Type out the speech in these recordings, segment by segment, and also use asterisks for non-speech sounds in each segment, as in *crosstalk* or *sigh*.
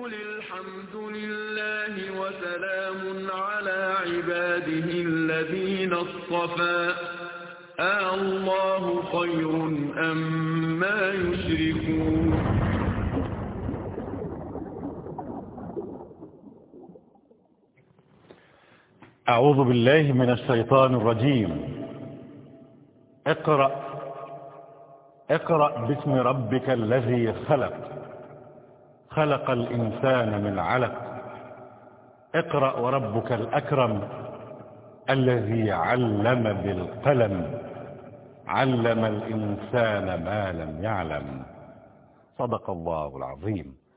قل الحمد لله وسلام على عباده الذين اصطفى آه الله خير أم ما يشركون أعوذ بالله من الشيطان الرجيم. اقرأ اقرأ باسم ربك الذي خلق. خلق الإنسان من علق. اقرأ وربك الأكرم الذي علم بالقلم. علم الإنسان ما لم يعلم. صدق الله العظيم.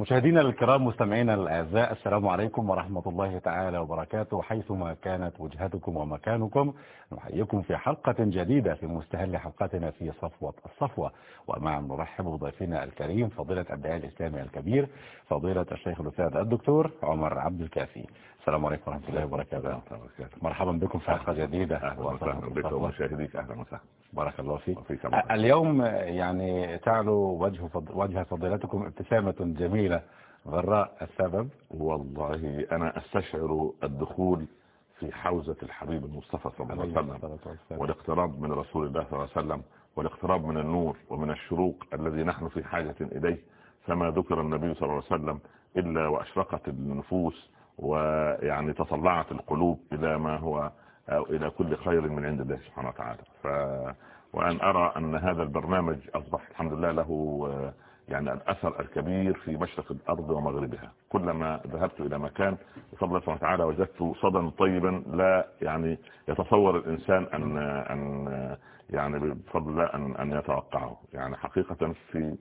مشاهدينا الكرام مستمعينا الأعزاء السلام عليكم ورحمة الله تعالى وبركاته. حيثما كانت وجهتكم ومكانكم نحييكم في حلقة جديدة في مستهل حلقتنا في صفوة الصفوة. ومع نرحب بضيفنا الكريم فضيلة الداعي الإسلامي الكبير فضيلة الشيخ الأستاذ الدكتور عمر عبد الكافي. السلام عليكم ورحمة الله وبركاته. مرحبا بكم في حلقة جديدة. أهلا وسهلا بك ومشاهديك أهلا وسهلا. بارك الله فيك. اليوم يعني تعلو وجه وجه فضيلتكم ابتسامة جميلة غراء السبب. والله أنا أستشعر الدخول في حوزة الحبيب المصطفى صلى الله عليه وسلم. والاقتراب من رسول الله صلى الله عليه وسلم والاقتراب من النور ومن الشروق الذي نحن في حاجة إليه. فما ذكر النبي صلى الله عليه وسلم إلا وأشرقت النفوس ويعني تطلعت القلوب إلى ما هو أو إلى كل خير من عند الله سبحانه وتعالى. ف وأن أرى أن هذا البرنامج أصبح الحمد لله له يعني الأثر الكبير في مشرق الأرض ومغربها. كلما ذهبت إلى مكان بفضل الله سبحانه وتعالى وجدت صدى طيبا لا يعني يتصور الإنسان أن أن يعني بفضل الله أن أن يتوقعه. يعني حقيقة في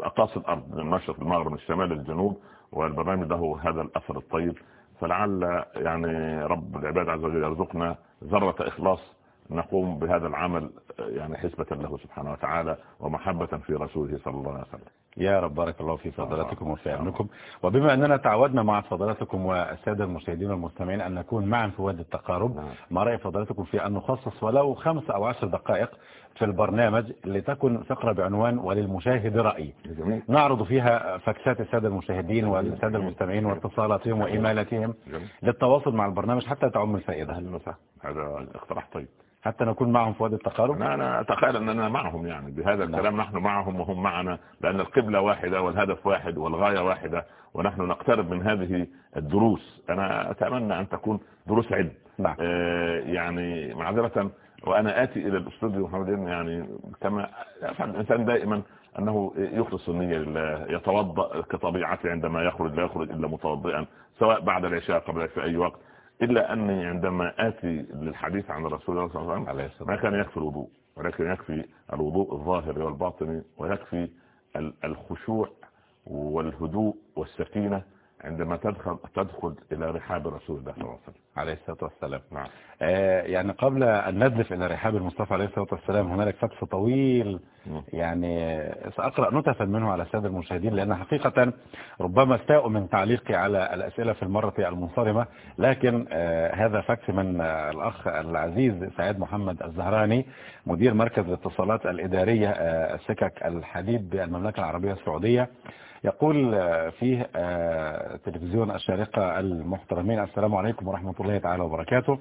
أقاصي الأرض من المشرق المغرب من الشمال للجنوب والبرنامج له هذا الأثر الطيب. فلعل يعني رب العباد عز وجل يرزقنا ذرة إخلاص نقوم بهذا العمل يعني حسبة له سبحانه وتعالى ومحبة في رسوله صلى الله عليه وسلم. يا رب بارك الله في فضلاتكم وفي علمكم وبما أننا تعودنا مع فضلاتكم والسادة المشاهدين والمستمعين أن نكون معا في واد التقارب ما رأي فضلاتكم في أن نخصص ولو خمس أو عشر دقائق في البرنامج لتكن فقرة بعنوان وللمشاهد رأي. جميل. نعرض فيها فاكسات السادة المشاهدين والسادة المستمعين واتصالاتهم وإيميلاتهم للتواصل مع البرنامج حتى تعم الفائدة. هذا اقتراح طيب. حتى نكون معهم في واد التقارب؟ أنا, أنا أتخيل أننا معهم يعني. بهذا الكلام نحن معهم وهم معنا لأن القبلة واحدة والهدف واحد والغاية واحدة ونحن نقترب من هذه الدروس. أنا أتمنى أن تكون دروس علم. نعم. آه يعني معذرة وأنا آتي إلى الاستوديو يعني كما يفعل الإنسان دائما أنه يخلص النية لله يتوضأ كطبيعته عندما يخرج لا يخرج إلا متوضئا سواء بعد العشاء قبل في أي وقت إلا أني عندما آتي للحديث عن الرسول صلى الله عليه وسلم ما كان يكفي الوضوء ولكن يكفي الوضوء الظاهر والباطني ويكفي الخشوع والهدوء والسكينة عندما تدخل تدخل إلى رحاب رسول الله صلى الله عليه وسلم. عليه الصلاة والسلام. نعم. آه يعني قبل أن ندلف إلى رحاب المصطفى عليه الصلاة والسلام هنالك فتح طويل يعني سأقرأ نتفا منه على السادة المشاهدين لأن حقيقة ربما استاءوا من تعليقي على الأسئلة في المرة المنصرمة لكن آه هذا فاكس من آه الأخ العزيز سعيد محمد الزهراني مدير مركز الاتصالات الإدارية آه السكك الحديد بالمملكة العربية السعودية. يقول فيه تلفزيون الشارقة المحترمين السلام عليكم ورحمة الله تعالى وبركاته.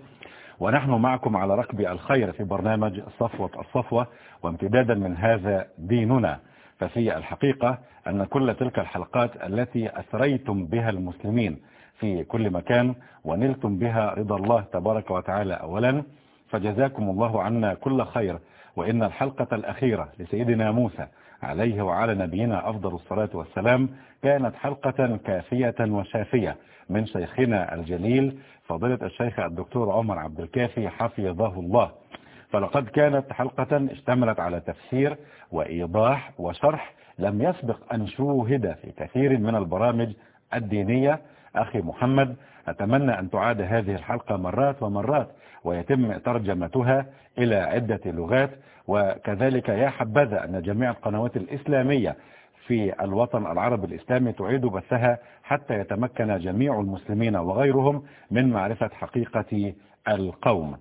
ونحن معكم على ركب الخير في برنامج صفوة الصفوة وامتدادا من هذا ديننا. ففي الحقيقة أن كل تلك الحلقات التي أسريتم بها المسلمين في كل مكان ونلتم بها رضا الله تبارك وتعالى أولا فجزاكم الله عنا كل خير. وإن الحلقة الأخيرة لسيدنا موسى عليه وعلى نبينا أفضل الصلاة والسلام كانت حلقة كافية وشافية من شيخنا الجليل فضيلة الشيخ الدكتور عمر عبد الكافي حفظه الله. فلقد كانت حلقة اشتملت على تفسير وإيضاح وشرح لم يسبق أن شوهد في كثير من البرامج الدينية. أخي محمد أتمنى أن تعاد هذه الحلقة مرات ومرات ويتم ترجمتها إلى عدة لغات وكذلك يا حبذا أن جميع القنوات الإسلامية في الوطن العربي الإسلامي تعيد بثها حتى يتمكن جميع المسلمين وغيرهم من معرفة حقيقة القوم.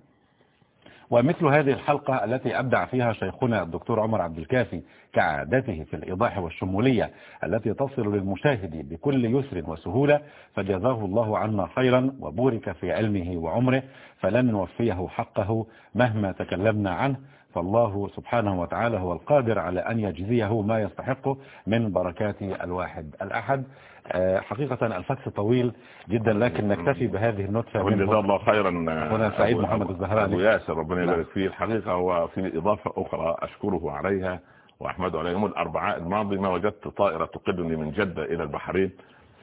ومثل هذه الحلقة التي أبدع فيها شيخنا الدكتور عمر عبد الكافي كعادته في الإيضاح والشمولية التي تصل للمشاهد بكل يسر وسهولة فجزاه الله عنا خيرا وبورك في علمه وعمره فلن نوفيه حقه مهما تكلمنا عنه. فالله سبحانه وتعالى هو القادر على أن يجزيه ما يستحقه من بركات الواحد الأحد. آه، حقيقة الفكس طويل جدا لكن نكتفي بهذه النطفة جزاه الله خيرا هنا سعيد محمد الزهراني. أبو ياسر ربنا يبارك فيه الحقيقة وفي إضافة أخرى أشكره عليها. وأحمد عليه يوم الأربعاء الماضي ما وجدت طائرة تقلني من جدة إلى البحرين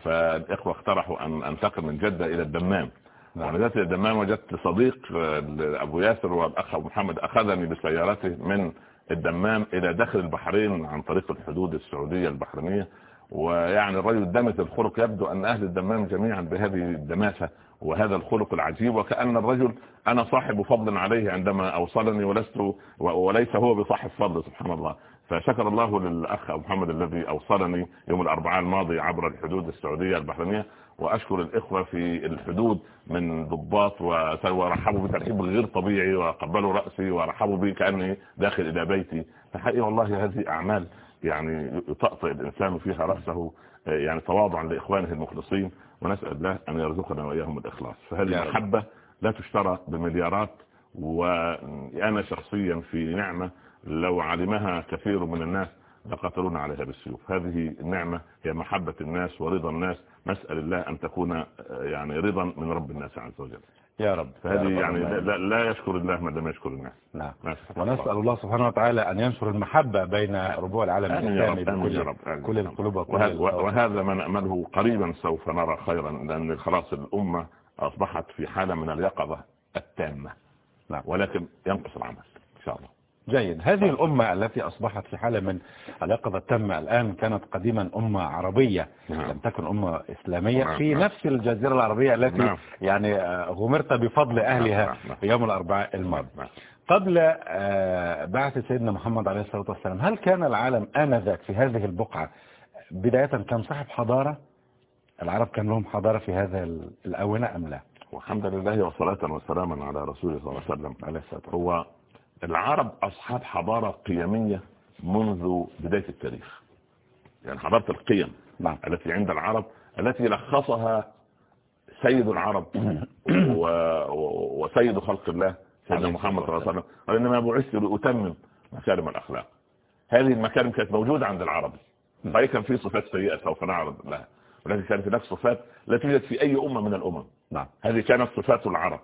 فالإخوة اقترحوا أن أنتقل من جدة إلى الدمام. وأنا ذات الدمام وجدت صديق ابو ياسر والاخ ابو محمد أخذني بسيارته من الدمام إلى داخل البحرين عن طريق الحدود السعودية البحرينية. ويعني الرجل دمت الخلق يبدو أن أهل الدمام جميعا بهذه الدماسة وهذا الخلق العجيب. وكأن الرجل أنا صاحب فضل عليه عندما أوصلني ولست وليس هو بصاحب فضل سبحان الله. فشكر الله للأخ ابو محمد الذي أوصلني يوم الأربعاء الماضي عبر الحدود السعودية البحرينية وأشكر الإخوة في الحدود من ضباط ورحبوا بترحيب غير طبيعي وقبلوا رأسي ورحبوا بي كأني داخل إلى بيتي. فحقيقة والله هذه أعمال يعني يطأطئ الإنسان فيها رأسه يعني تواضعا لإخوانه المخلصين ونسأل الله أن يرزقنا وإياهم الإخلاص. فهذه المحبة لا تشترى بمليارات وأنا شخصيا في نعمة لو علمها كثير من الناس لقتلون عليها بالسيوف. هذه النعمة هي محبة الناس ورضا الناس. نسأل الله أن تكون يعني رضا من رب الناس عز وجل. يا رب. فهذه يعني لا, لا يشكر الله ما لم يشكر الناس. نعم. ونسأل الله سبحانه وتعالى أن ينشر المحبة بين ربوع العالم الإسلامي بكل كل القلوب وكل وهذا ما نأمله قريبا سوف نرى خيرا لأن خلاص الأمة أصبحت في حالة من اليقظة التامة. نعم. ولكن ينقص العمل إن شاء الله. جيد هذه الأمة التي أصبحت في حالة من اليقظة التامة الآن كانت قديما أمة عربية نعم. لم تكن أمة إسلامية نعم. في نعم. نفس الجزيرة العربية التي نعم. يعني آه، غمرت بفضل أهلها نعم. نعم. في يوم الأربعاء الماضي نعم. قبل آه، بعث سيدنا محمد عليه الصلاة والسلام هل كان العالم آنذاك في هذه البقعة بداية كان صاحب حضارة العرب كان لهم حضارة في هذا الأونة أم لا والحمد لله وصلاة وسلاما على رسول الله صلى الله عليه وسلم هو العرب أصحاب حضارة قيمية منذ بداية التاريخ. يعني حضارة القيم نعم. التي عند العرب التي لخصها سيد العرب *coughs* و... وسيد خلق الله سيدنا محمد صلى الله عليه وسلم. وإنما بعثت لأتمم مكارم الأخلاق. هذه المكارم كانت موجودة عند العرب. فهي كان في صفات سيئة سوف نعرض لها. ولكن كانت هناك صفات لا توجد في أي أمة من الأمم. نعم. هذه كانت صفات العرب.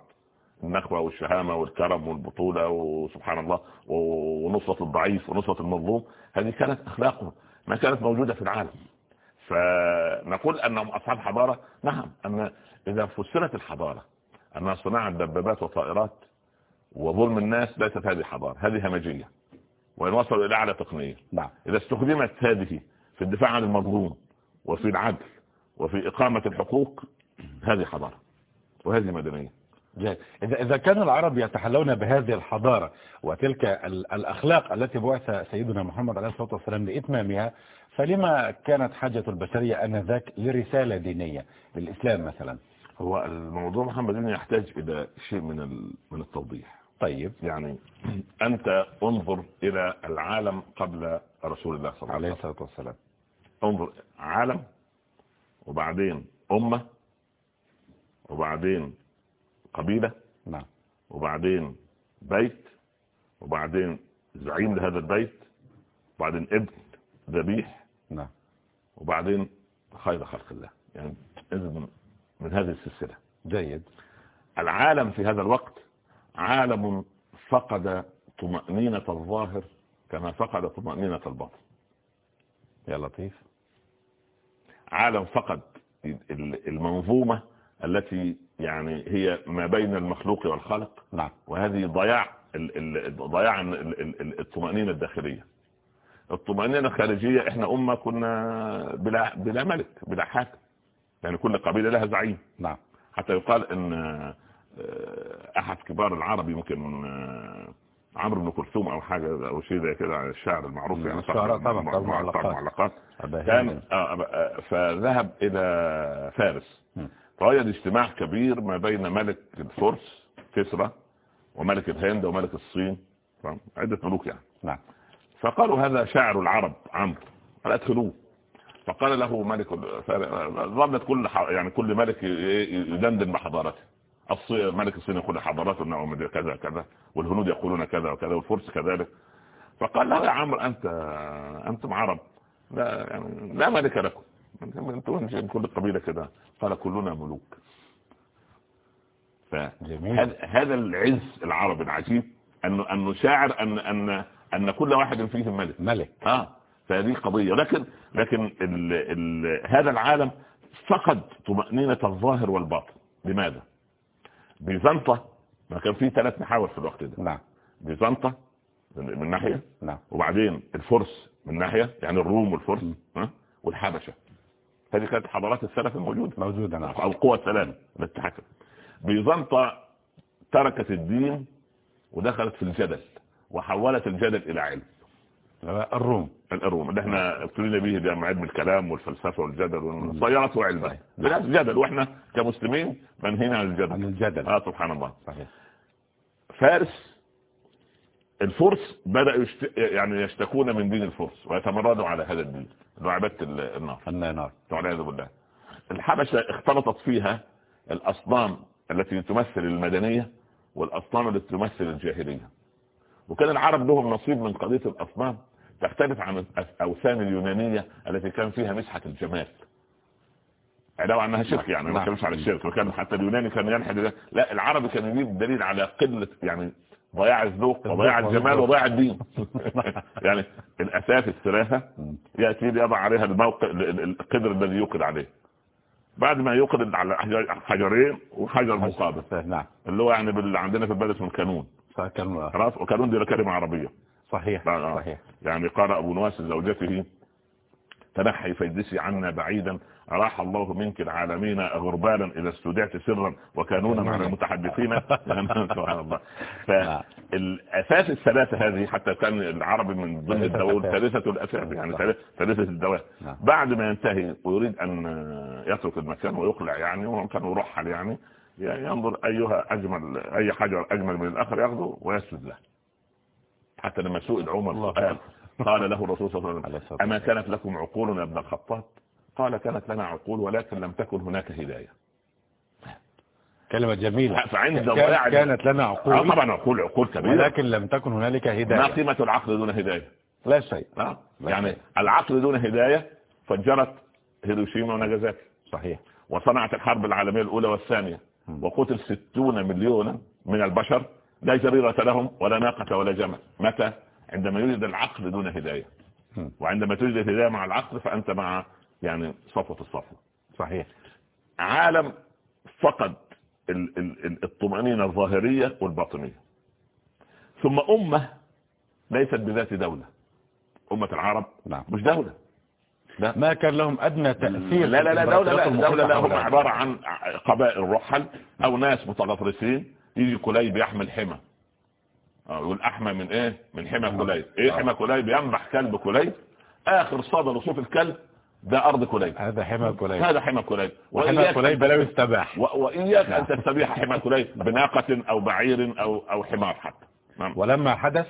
النخوة والشهامة والكرم والبطولة وسبحان الله ونصرة الضعيف ونصرة المظلوم هذه كانت أخلاقهم ما كانت موجودة في العالم. فنقول أنهم أصحاب حضارة؟ نعم أن إذا فسرت الحضارة أنها صناعة دبابات وطائرات وظلم الناس ليست هذه حضارة هذه همجية. وإن وصلوا إلى أعلى تقنية. نعم. إذا استخدمت هذه في الدفاع عن المظلوم وفي العدل وفي إقامة الحقوق هذه حضارة. وهذه مدنية. إذا إذا كان العرب يتحلون بهذه الحضارة وتلك الأخلاق التي بعث سيدنا محمد عليه الصلاة والسلام لإتمامها فلما كانت حاجة البشرية أنذاك لرسالة دينية للإسلام مثلا؟ هو الموضوع محمد يحتاج إلى شيء من من التوضيح. طيب. يعني أنت انظر إلى العالم قبل رسول الله صلى الله عليه الصلاة والسلام. انظر عالم وبعدين أمة وبعدين قبيلة. نعم. وبعدين بيت. وبعدين زعيم لهذا البيت. وبعدين ابن ذبيح. نعم. وبعدين خير خلق الله. يعني من هذه السلسلة. جيد. العالم في هذا الوقت عالم فقد طمأنينة الظاهر كما فقد طمأنينة الباطن. يا لطيف. عالم فقد المنظومة التي يعني هي ما بين المخلوق والخلق نعم. وهذه ضياع ضياع الطمأنينة الداخلية. الطمأنينة الخارجية إحنا أمة كنا بلا, بلا ملك بلا حاكم. يعني كل قبيلة لها زعيم. نعم. حتى يقال إن آه، أحد كبار العرب يمكن آه، عمرو بن كلثوم أو حاجة أو شيء زي كده الشاعر المعروف يعني الشعراء طبعا معلقات كان آه، فذهب إلى فارس. فوجد اجتماع كبير ما بين ملك الفرس كسرى وملك الهند وملك الصين عدة ملوك يعني. نعم. فقالوا هذا شاعر العرب عمرو قال ادخلوه. فقال له ملك ظلت كل يعني كل ملك يدندن بحضارته. ملك الصين يقول حضارات النوم كذا كذا والهنود يقولون كذا وكذا والفرس كذلك. فقال له يا عمرو انت أنتم عرب لا يعني لا ملك لكم. كل القبيلة كذا قال كلنا ملوك. فهذا العز العربي العجيب انه انه شاعر ان ان أن كل واحد فيهم ملك. ملك. آه فهذه قضية. لكن لكن ال ال هذا العالم فقد طمأنينة الظاهر والباطن. لماذا؟ بيزنطة ما كان فيه ثلاث محاور في الوقت ده. نعم. بيزنطة من ناحية. نعم. وبعدين الفرس من ناحية يعني الروم والفرس. ها والحبشة. هذه كانت حضارات السلف الموجودة. موجودة نعم. أو القوى الثلاثة التي حكم بيزنطة تركت الدين ودخلت في الجدل وحولت الجدل إلى علم. الروم. الروم. اللي إحنا ابتلينا به ده علم الكلام والفلسفة والجدل صيرته علما. جدل وإحنا كمسلمين منهينا عن الجدل. عن الجدل. آه سبحان الله. صحيح. فارس الفرس بدأ يشت... يعني يشتكون من دين الفرس ويتمردوا على هذا الدين عبادة النار. النار. والعياذ بالله. الحبشة اختلطت فيها الأصنام التي تمثل المدنية والأصنام التي تمثل الجاهلية. وكان العرب لهم نصيب من قضية الأصنام تختلف عن الأوثان اليونانية التي كان فيها مسحة الجمال. علاوة عنها شرك يعني ما كانش على الشرك. وكان حتى اليوناني كان يلحد لا العربي كان يجيب دليل على قلة يعني ضياع الذوق وضياع الجمال وضياع الدين. *laughs* يعني الأساس الثلاثة يأتي يضع عليها الموقع القدر الذي يوقد عليه. بعد ما يوقد على حجرين وحجر مقابل. نعم. اللي هو يعني عندنا في البلد اسمه الكانون. خلاص وكانون دي كلمة عربية. صحيح آه. صحيح. يعني قال أبو نواس لزوجته تنحي فيدسي عنا بعيدا أراح الله منك العالمين غربالا إذا استودعت سرا وكانونا مع المتحدثين. *laughs* *laughs* سبحان الله. فالأساس الثلاثة هذه حتى كان العربي من ضمن الدول ثالثة الأساس يعني ثالثة الدوال نعم. بعد ما ينتهي ويريد أن يترك المكان ويقلع يعني وكان يرحل يعني ينظر أيها أجمل أي حجر أجمل من الآخر يأخذه ويسجد له. حتى لما سئل عمر قال قال له الرسول صلى الله عليه وسلم أما كانت لكم عقول يا ابن الخطاب؟ قال كانت لنا عقول ولكن لم تكن هناك هداية. كلمة جميلة. فعند كان كانت لنا عقول. آه طبعا عقول عقول كبيرة. ولكن لم تكن هنالك هداية. ما قيمة العقل دون هداية؟ لا شيء. آه. يعني العقل دون هداية فجرت هيروشيما وناجازاكي. صحيح. وصنعت الحرب العالمية الأولى والثانية. وقتل ستون مليونا من البشر. لا جريرة لهم ولا ناقة ولا جمل. متى؟ عندما يوجد العقل دون هداية. وعندما توجد الهداية مع العقل فأنت مع يعني صفوة الصفوة. صحيح. عالم فقد الطمأنينة الظاهرية والباطنية. ثم أمة ليست بذات دولة. أمة العرب نعم. مش دولة. لا. ما كان لهم أدنى تأثير لا لا لا دولة لا دولة لا هم عبارة عن قبائل رحل أو ناس متغطرسين. يجي كليب يحمل حمى. يقول احمى من إيه؟ من حمى كليب. إيه حمى كليب؟ ينبح كلب كليب. آخر صدى لصوت الكلب ده أرض كليب. هذا حمى كليب. هذا حمى كليب. وحمى كليب لا يستباح وإياك أن تستبيح حمى كليب بناقة أو بعير أو أو حمار حتى. نعم. ولما حدث؟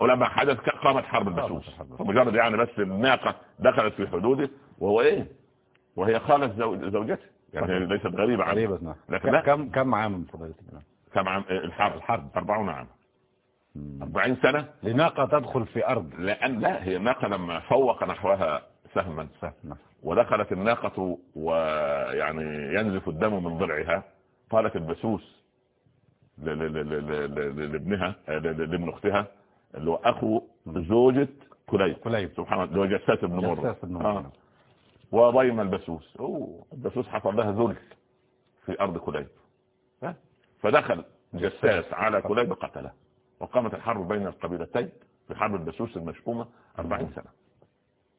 ولما حدث قامت حرب البسوس مجرد يعني بس الناقة دخلت في حدوده وهو إيه؟ وهي خالة زوجته. يعني ليست غريبة غريبة نعم لكن كم كم عام فضيلتك كم عام؟ الحرب. الحرب. 40 عام. 40 سنة؟ لناقة تدخل في أرض. لأن لا هي الناقة لما فوق نحوها سهما سهما ودخلت الناقة ويعني ينزف الدم من ضلعها. قالت البسوس لابنها لابن أختها اللي هو أخو زوجة كليب. كليب. سبحان الله جساس بن مر جساس بن مر آه. وضيم البسوس. أوه البسوس حصل لها ذل في أرض كليب. فدخل جساس على كليب قتله. وقامت الحرب بين القبيلتين في حرب البسوس المشؤومة 40 سنة.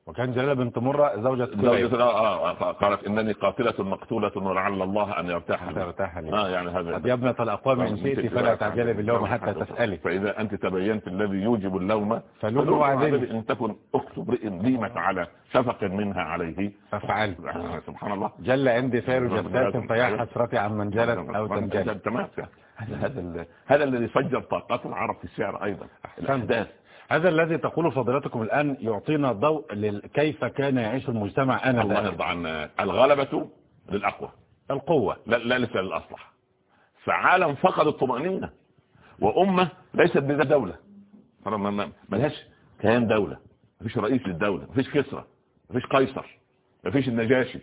وكان جلالة بنت مرة زوجة زوجة آه, آه قالت إنني قاتلة مقتولة ولعل الله أن يرتاح لي. يرتاح لي. آه يعني هذا قد يبنى الأقوام إن شئت فلا تعجل باللوم حتى تسألي. فإذا أنت تبينت الذي يوجب اللوم فلوم عذبي إن تكن أخت امرئ ليمت على شفق منها عليه. ففعل سبحان الله. جل عندي خير جسات فيا حسرتي عن من جلت أو تنجل تمام. هذا هذا الذي فجر طاقات العرب في الشعر أيضا. الأحداث. هذا الذي تقول فضيلتكم الآن يعطينا ضوء كيف كان يعيش المجتمع أنا الله يرضى عنا. الغلبة للأقوى. القوة. لا, لا ليس للأصلح. فعالم فقد الطمأنينة. وأمة ليست بذا دولة. ما لهاش كيان دولة. مفيش رئيس للدولة. مفيش كسرى مفيش قيصر. مفيش النجاشي.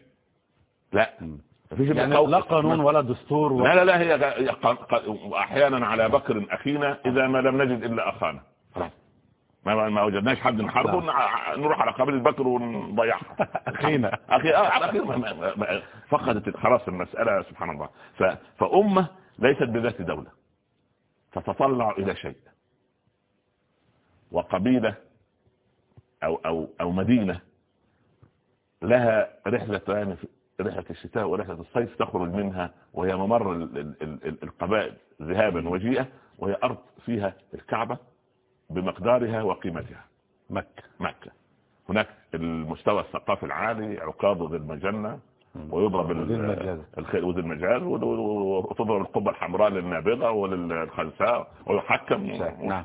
لا. مفيش يعني لا قانون ولا دستور ولا لا لا هي أحيانا على بكر أخينا إذا ما لم نجد إلا أخانا. خلاص ما ما وجدناش حد نحاربه نروح على قبيلة بكر ونضيعها. *laughs* أخينا. أخي آه على اخينا فقدت خلاص المسألة سبحان الله. فأمة ليست بذات دولة. تتطلع إلى شيء. وقبيلة أو أو أو مدينة لها رحله رحلة الشتاء ورحلة الصيف تخرج منها وهي ممر القبائل ذهابا وجيئة وهي أرض فيها الكعبة بمقدارها وقيمتها. مكة. مكة. هناك المستوى الثقافي العالي عقاب ذي المجنة ويضرب الخيل وذي المجال وتضرب القبة الحمراء للنابغة وللخلفاء ويحكم. نعم.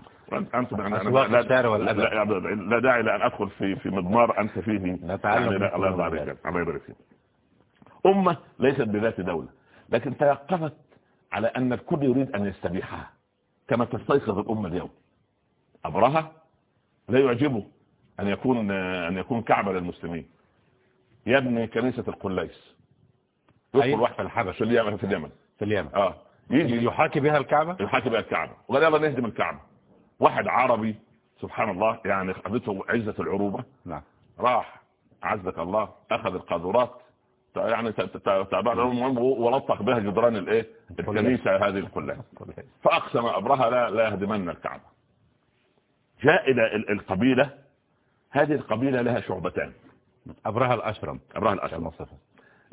أنتم لا, لا, لا داعي لأن أدخل في في مضمار أنت فيه نتعلم الله يبارك الله يبارك فيك. امه ليست بذات دولة. لكن تيقظت على أن الكل يريد أن يستبيحها كما تستيقظ الأمة اليوم. أبرهة لا يعجبه أن يكون أن يكون كعبة للمسلمين. يبني كنيسة القليس. يدخل واحد في الحبش في اليمن في اليمن. في اليمن. آه. يجي. يحاكي بها الكعبة؟ يحاكي بها الكعبة. وقال يلا نهدم الكعبة. واحد عربي سبحان الله يعني خذته عزة العروبة. نعم. راح عزك الله أخذ القاذورات يعني تابع ولطخ بها جدران الايه؟ الكنيسة. هذه الكلها. فأقسم أبرهة لا لا يهدمن الكعبة. جاء إلى القبيلة هذه القبيلة لها شعبتان. أبرهة الأشرم. أبرهة الأشرم.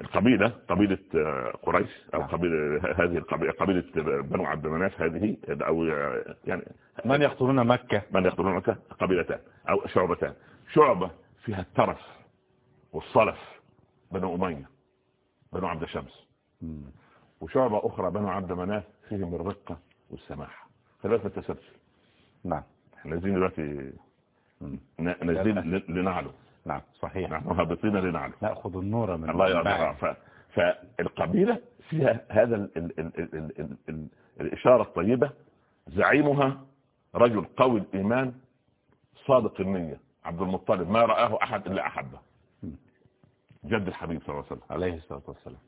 القبيلة قبيلة آه، قريش أو نعم. قبيلة هذه القبيلة قبيلة بنو عبد مناف هذه أو يعني من يقتلون مكة؟ من يقتلون مكة؟ قبيلتان أو شعبتان. شعبة فيها الترف والصلف. بنو أمية بنو عبد الشمس. وشعبة أخرى بنو عبد مناف فيهم الرقة والسماحة. ثلاثة تسلسل نعم. نازلين دلوقتي نازلين لنعلو نعم صحيح. نحن هابطين لنعلو نأخذ النور من الله يرضى. فالقبيلة فيها هذا ال ال ال ال ال ال الإشارة الطيبة. زعيمها رجل قوي الإيمان صادق النية. عبد المطلب ما رآه أحد إلا أحبه. جد الحبيب صلى الله عليه وسلم. عليه الصلاة والسلام.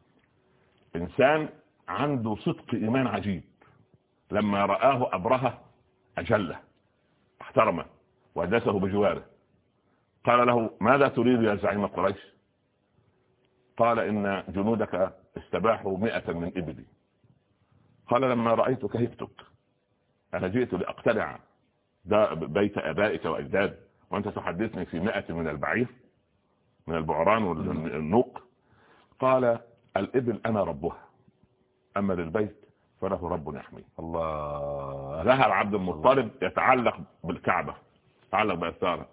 إنسان عنده صدق إيمان عجيب. لما رآه أبرهة أجله احترمه وأجلسه بجواره. قال له ماذا تريد يا زعيم قريش؟ قال إن جنودك استباحوا مئة من إبلي. قال لما رأيتك هبتك أنا جئت لأقتلع بيت أبائك وأجداد وأنت تحدثني في مئة من البعير. من البعران والنوق قال الإبل أنا ربها. أما للبيت فله رب يحميه. الله. ذهب عبد المطلب يتعلق بالكعبة. يتعلق بأثاره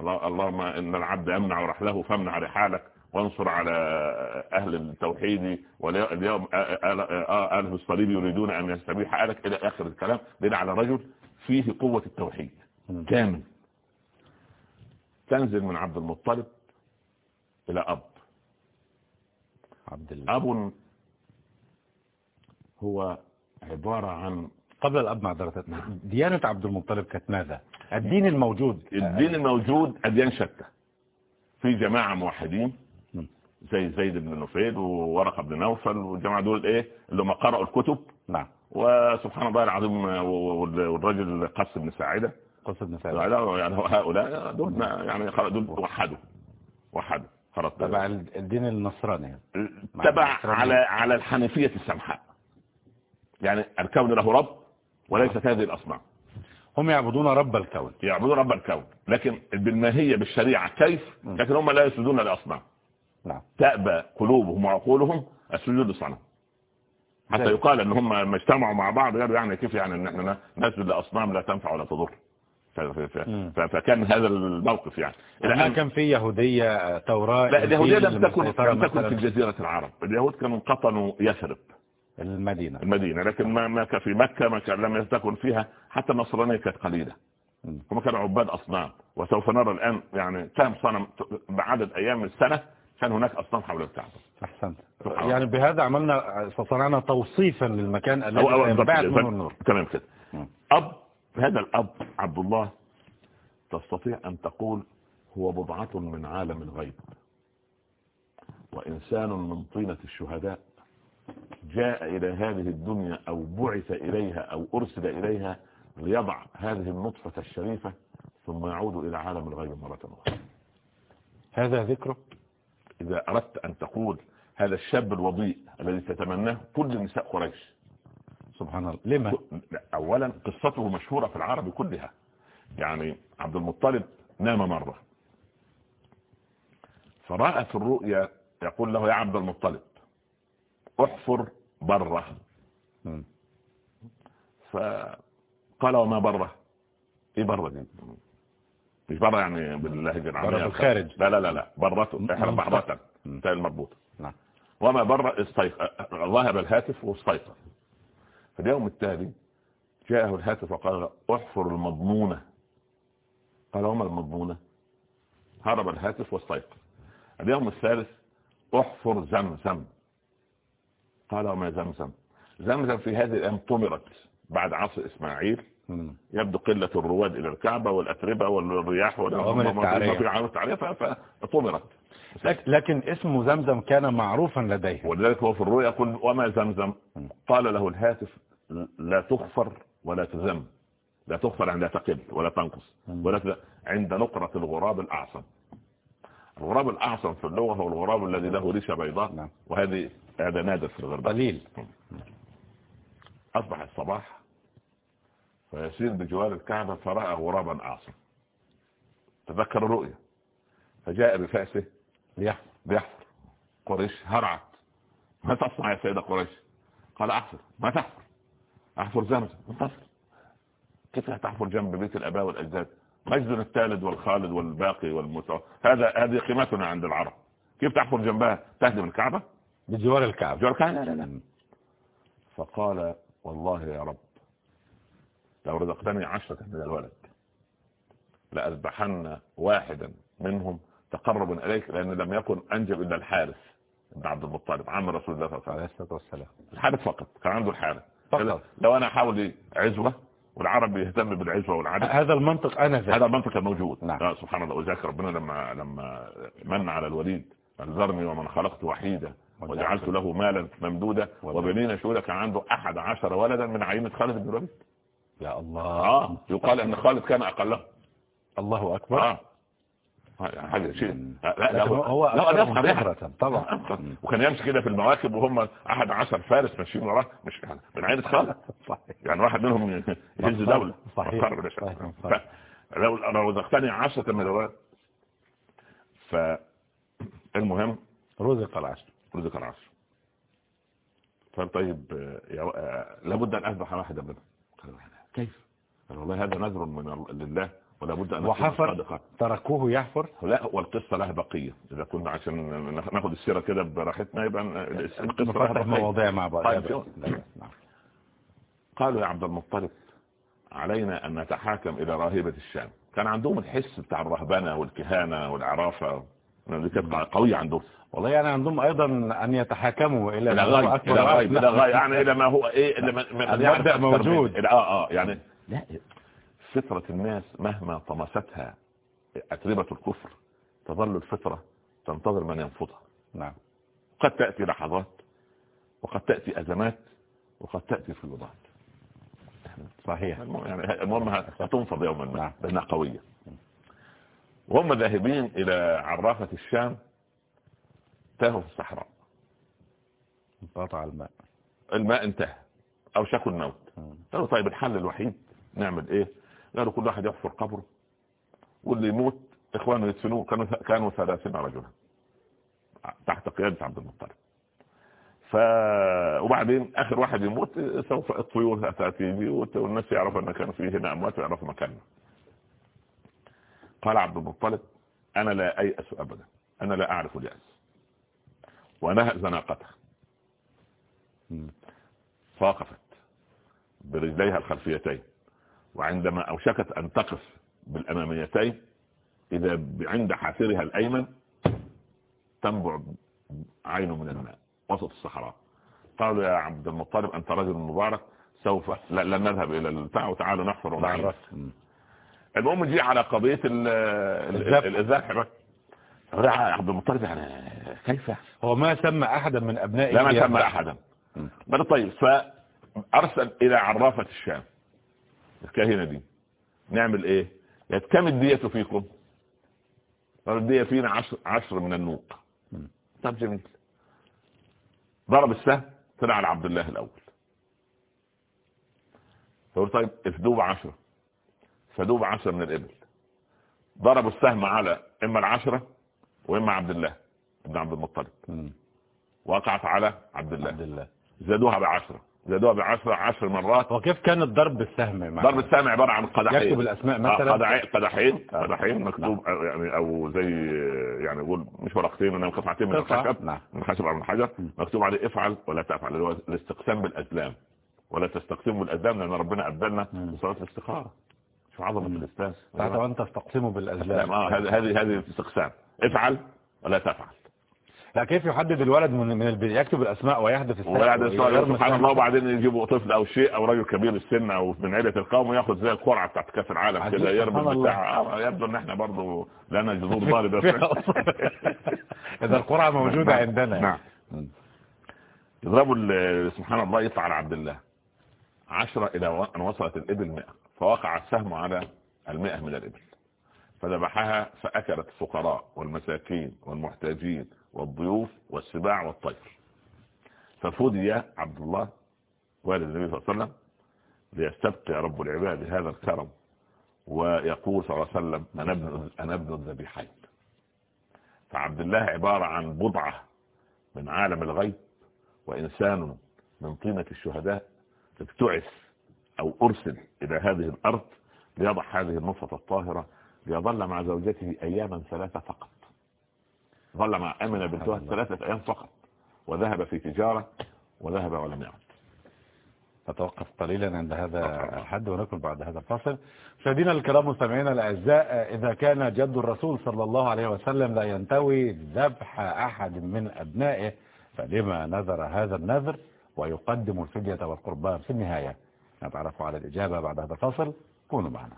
اللهم إن العبد يمنع رحله فامنع رحالك وانصر على أهل التوحيد واليوم أهل الصليب يريدون أن يستبيح آلك إلى آخر الكلام. لأن على رجل فيه قوة التوحيد. كامل. تنزل من عبد المطلب إلى أب. عبد الله. أب هو عبارة عن قبل الأب معذرة ديانة عبد المطلب كانت ماذا؟ الدين الموجود. الدين الموجود أديان شتى. في جماعة موحدين زي زيد بن نفيل وورقة بن نوفل والجماعة دول إيه؟ اللي هم قرأوا الكتب. نعم. وسبحان الله العظيم والرجل قس بن ساعدة. قس بن ساعدة. يعني هؤلاء دول يعني دول وحدوا. وحدوا. تبع الدين النصراني تبع على على الحنفية السمحاء. يعني الكون له رب وليست هذه الأصنام. هم يعبدون رب الكون. يعبدون رب الكون لكن بالماهية بالشريعة كيف؟ لكن هم لا يسجدون لأصنام. نعم. تأبى قلوبهم وعقولهم السجود لصنم. حتى يقال إن هم لما اجتمعوا مع بعض قالوا يعني كيف يعني إن إحنا نسجد لأصنام لا تنفع ولا تضر. فكان هذا الموقف يعني. ما كان في يهودية توراة لا اليهودية لم تكن لم تكن في جزيرة العرب. اليهود كانوا قطنوا يثرب. المدينة. المدينة لكن ما ما في مكة ما كان لم تكن فيها. حتى النصرانية كانت قليلة. هم كانوا عباد أصنام. وسوف نرى الآن يعني كم صنم بعدد أيام السنة كان هناك أصنام حول الكعبة. أحسنت. يعني بهذا عملنا صنعنا توصيفا للمكان الذي ينبعث منه النور. تمام كده. أب هذا الأب عبد الله تستطيع أن تقول هو بضعة من عالم الغيب وإنسان من طينة الشهداء جاء إلى هذه الدنيا أو بعث إليها أو أرسل إليها ليضع هذه النطفة الشريفة ثم يعود إلى عالم الغيب مرة أخرى. هذا ذكره إذا أردت أن تقول هذا الشاب الوضيء الذي تتمناه كل نساء قريش سبحان الله. لما؟ أولا قصته مشهورة في العرب كلها. يعني عبد المطلب نام مرة. فرأى في الرؤيا يقول له يا عبد المطلب احفر برة. فقال وما برة؟ إيه برة دي؟ مش برة يعني باللهجة العربيه برة الخارج لا لا لا لا. برته إحنا بحرة. انتهى المربوط. نعم. وما برة؟ استيقظ. ذهب الهاتف واستيقظ. في اليوم التالي جاءه الهاتف وقال احفر المضمونة. قال وما المضمونة؟ هرب الهاتف واستيقظ. اليوم الثالث احفر زمزم. قال وما زمزم؟ زمزم في هذه الأيام طمرت بعد عصر إسماعيل. يبدو قلة الرواد إلى الكعبة والأتربة والرياح فطمرت. لكن اسم زمزم كان معروفا لديه ولذلك هو في الرؤيا يقول وما زمزم؟ قال له الهاتف لا تغفر ولا تذم. لا تغفر عند تقل ولا تنقص. ولا عند نقرة الغراب الأعصم. الغراب الأعصم في اللغة هو الغراب الذي له ريشة بيضاء. نعم. وهذه هذا نادر في الغرباء قليل. أصبح الصباح فيسير بجوار الكعبة فرأى غرابا أعصم. تذكر الرؤيا. فجاء بفأسه ليحفر. ليحفر. قريش هرعت. ما تصنع يا سيدة قريش؟ قال أحفر. ما تحفر. أحفر زمزم انتصر كيف تحفر جنب بيت الأباء والأجداد؟ مجد الثالث والخالد والباقي والمتوى هذا هذه قيمتنا عند العرب. كيف تحفر جنبها؟ تهدم الكعبة؟ بجوار الكعبة. بجوار الكعبة؟ لا لا لا. فقال والله يا رب لو رزقتني عشرة من الولد لأذبحن واحدا منهم تقربا إليك لأن لم يكن أنجب إلا الحارث ابن عبد المطلب عم رسول الله صلى الله عليه وسلم. الحارث فقط كان عنده الحارث. فقط. لو أنا أحاول عزوة والعرب يهتم بالعزوة والعدد هذا المنطق أنا ذا. هذا المنطق الموجود نعم. سبحان الله. وذاك ربنا لما لما من على الوليد ذرني ومن خلقت وحيدا وجعلت له مالا ممدودا وبنين شهودا كان عنده أحد عشر ولدا من عينة خالد بن الوليد. يا الله. آه يقال أن خالد كان أقله. الله أكبر. آه. حاجة شيء. لا لا هو لا أفخر طبعا. وكان يمشي كده في المواكب وهم أحد عشر فارس ماشيين وراه مش يعني من عينة خالد *laughs* يعني واحد منهم يهز دولة. صحيح. لو رزقتني عشرة الولاد فالمهم رزق العشر. رزق العشر. فطيب لابد أن أذبح واحدا منهم. كيف؟ والله هذا نذر من لله ولا بد أن وحفر تركوه يحفر. لا والقصة لها بقية. إذا كنا عشان ناخد السيرة كده براحتنا يبقى القصة لها مواضيع مع بعض. طيب نعم. قالوا يا عبد المطلب علينا أن نتحاكم إلى راهبة الشام. كان عندهم الحس بتاع الرهبنة والكهانة والعرافة. دي كانت قوية عندهم. والله يعني عندهم أيضا أن يتحاكموا إلى إلى غاية إلى غاية يعني إلى ما هو إيه إلى ما *laughs* المبدأ موجود. آه آه يعني لا فطرة الناس مهما طمستها أتربة الكفر تظل الفطرة تنتظر من ينفضها. نعم. قد تأتي لحظات وقد تأتي أزمات وقد تأتي فيضات صحيح. يعني المهم هتنفض يوما ما نعم. لأنها قوية. وهم ذاهبين إلى عرافة الشام تاهوا في الصحراء. انقطع الماء. الماء انتهى أو شكوا الموت قالوا طيب الحل الوحيد نعمل إيه؟ قالوا كل واحد يحفر قبره. واللي يموت إخوانه يدفنوه. كانوا كانوا ثلاثين رجلا. تحت قيادة عبد المطلب. ف وبعدين آخر واحد يموت سوف الطيور تاتي بي والناس يعرفوا أن كان فيه هنا أموات ويعرفوا مكاننا قال عبد المطلب أنا لا أيأس ابدا. أنا لا أعرف اليأس. ونهى زناقته فوقفت برجليها الخلفيتين. وعندما أوشكت أن تقف بالأماميتين إذا عند حافرها الأيمن تنبع عين من الماء وسط الصحراء. قالوا يا عبد المطلب أنت رجل مبارك سوف لن نذهب إلى البتاع وتعالوا نحفر ونعرف المهم جي على قضية الذبح. عبد المطلب يعني كيف؟ هو ما سمى أحدا من أبنائه لا ما سمى أحدا. بل طيب فأرسل إلى عرافة الشام. الكاهنة دي. نعمل إيه؟ كم الدية فيكم؟ قالوا الدية فينا عشر, عشر من النوق. طب جميل. ضرب السهم طلع على عبد الله الأول. فقول طيب افدوه بعشرة فدوه بعشرة من الإبل. ضربوا السهم على إما العشرة وإما عبد الله ابن عبد المطلب. وقعت على عبد الله, عبد الله. زادوها بعشرة. زادوها بعشرة عشر مرات. وكيف كان الضرب بالسهم ضرب السهم عبارة عن قدحين. يكتب الأسماء مثلا؟ آه، قدحين. آه. قدحين مكتوب نعم. يعني أو زي يعني يقول مش ورقتين إنما قطعتين من الخشب. نعم. من الخشب أو من الحجر مكتوب عليه افعل ولا تفعل اللي هو الاستقسام بالأزلام. ولا تستقسموا بالازلام لأن ربنا أبدلنا بصلاة الاستخاره شو عظمة الإسلام. بعد ان تستقسموا بالأزلام. آه هذه هذه هذه الاستقسام. افعل ولا تفعل. لا كيف يحدد الولد من من البي... يكتب الأسماء ويحدث السماء سبحان الله وبعدين يجيبوا طفل أو شيء أو رجل كبير السن أو من عيلة القوم وياخذ زي القرعة بتاعت كأس العالم كده يرمي بتاع آه، يبدو ان إحنا برضه لنا جذور ضاربة. *laughs* إذا القرعة موجودة نعم. عندنا نعم. يضربوا سبحان الله يطلع على عبد الله. عشرة إلى أن وصلت الإبل 100 فوقع السهم على المئة من الإبل. فذبحها فأكلت الفقراء والمساكين والمحتاجين والضيوف والسباع والطير. ففدي عبد الله والد النبي صلى الله عليه وسلم ليستبقي رب العباد هذا الكرم ويقول صلى الله عليه وسلم أنا ابن, أنا ابن الذبيحين. فعبد الله عبارة عن بضعة من عالم الغيب وإنسان من طينة الشهداء ابتعث أو أرسل إلى هذه الأرض ليضع هذه النصفة الطاهرة ليظل مع زوجته أياما ثلاثة فقط. ظل مع أمنة بنتها ثلاثة أيام فقط وذهب في تجارة وذهب ولم يعد نتوقف قليلا عند هذا الحد ونكمل بعد هذا الفصل مشاهدينا الكرام مستمعينا الأعزاء إذا كان جد الرسول صلى الله عليه وسلم لا ينتوي ذبح أحد من أبنائه فلما نذر هذا النذر ويقدم الفدية والقربان في النهاية؟ نتعرف على الإجابة بعد هذا الفصل كونوا معنا.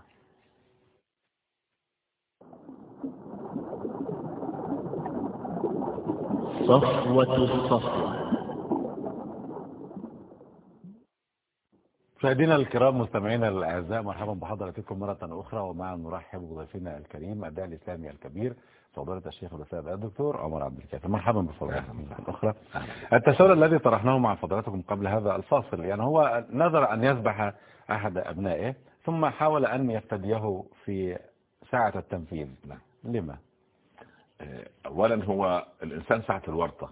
صفوة الصفوة. مشاهدينا الكرام مستمعينا الأعزاء مرحبا بحضراتكم مرة أخرى ومع نرحب بضيفنا الكريم الداعي الإسلامي الكبير فضيلة الشيخ الأستاذ الدكتور عمر عبد الكافي. مرحبا بفضلاتكم مرة أخرى التساؤل الذي طرحناه مع فضلاتكم قبل هذا الفاصل يعني هو نظر أن يذبح أحد أبنائه ثم حاول أن يفتديه في ساعة التنفيذ. لما؟ اولا هو الإنسان ساعة الورطة.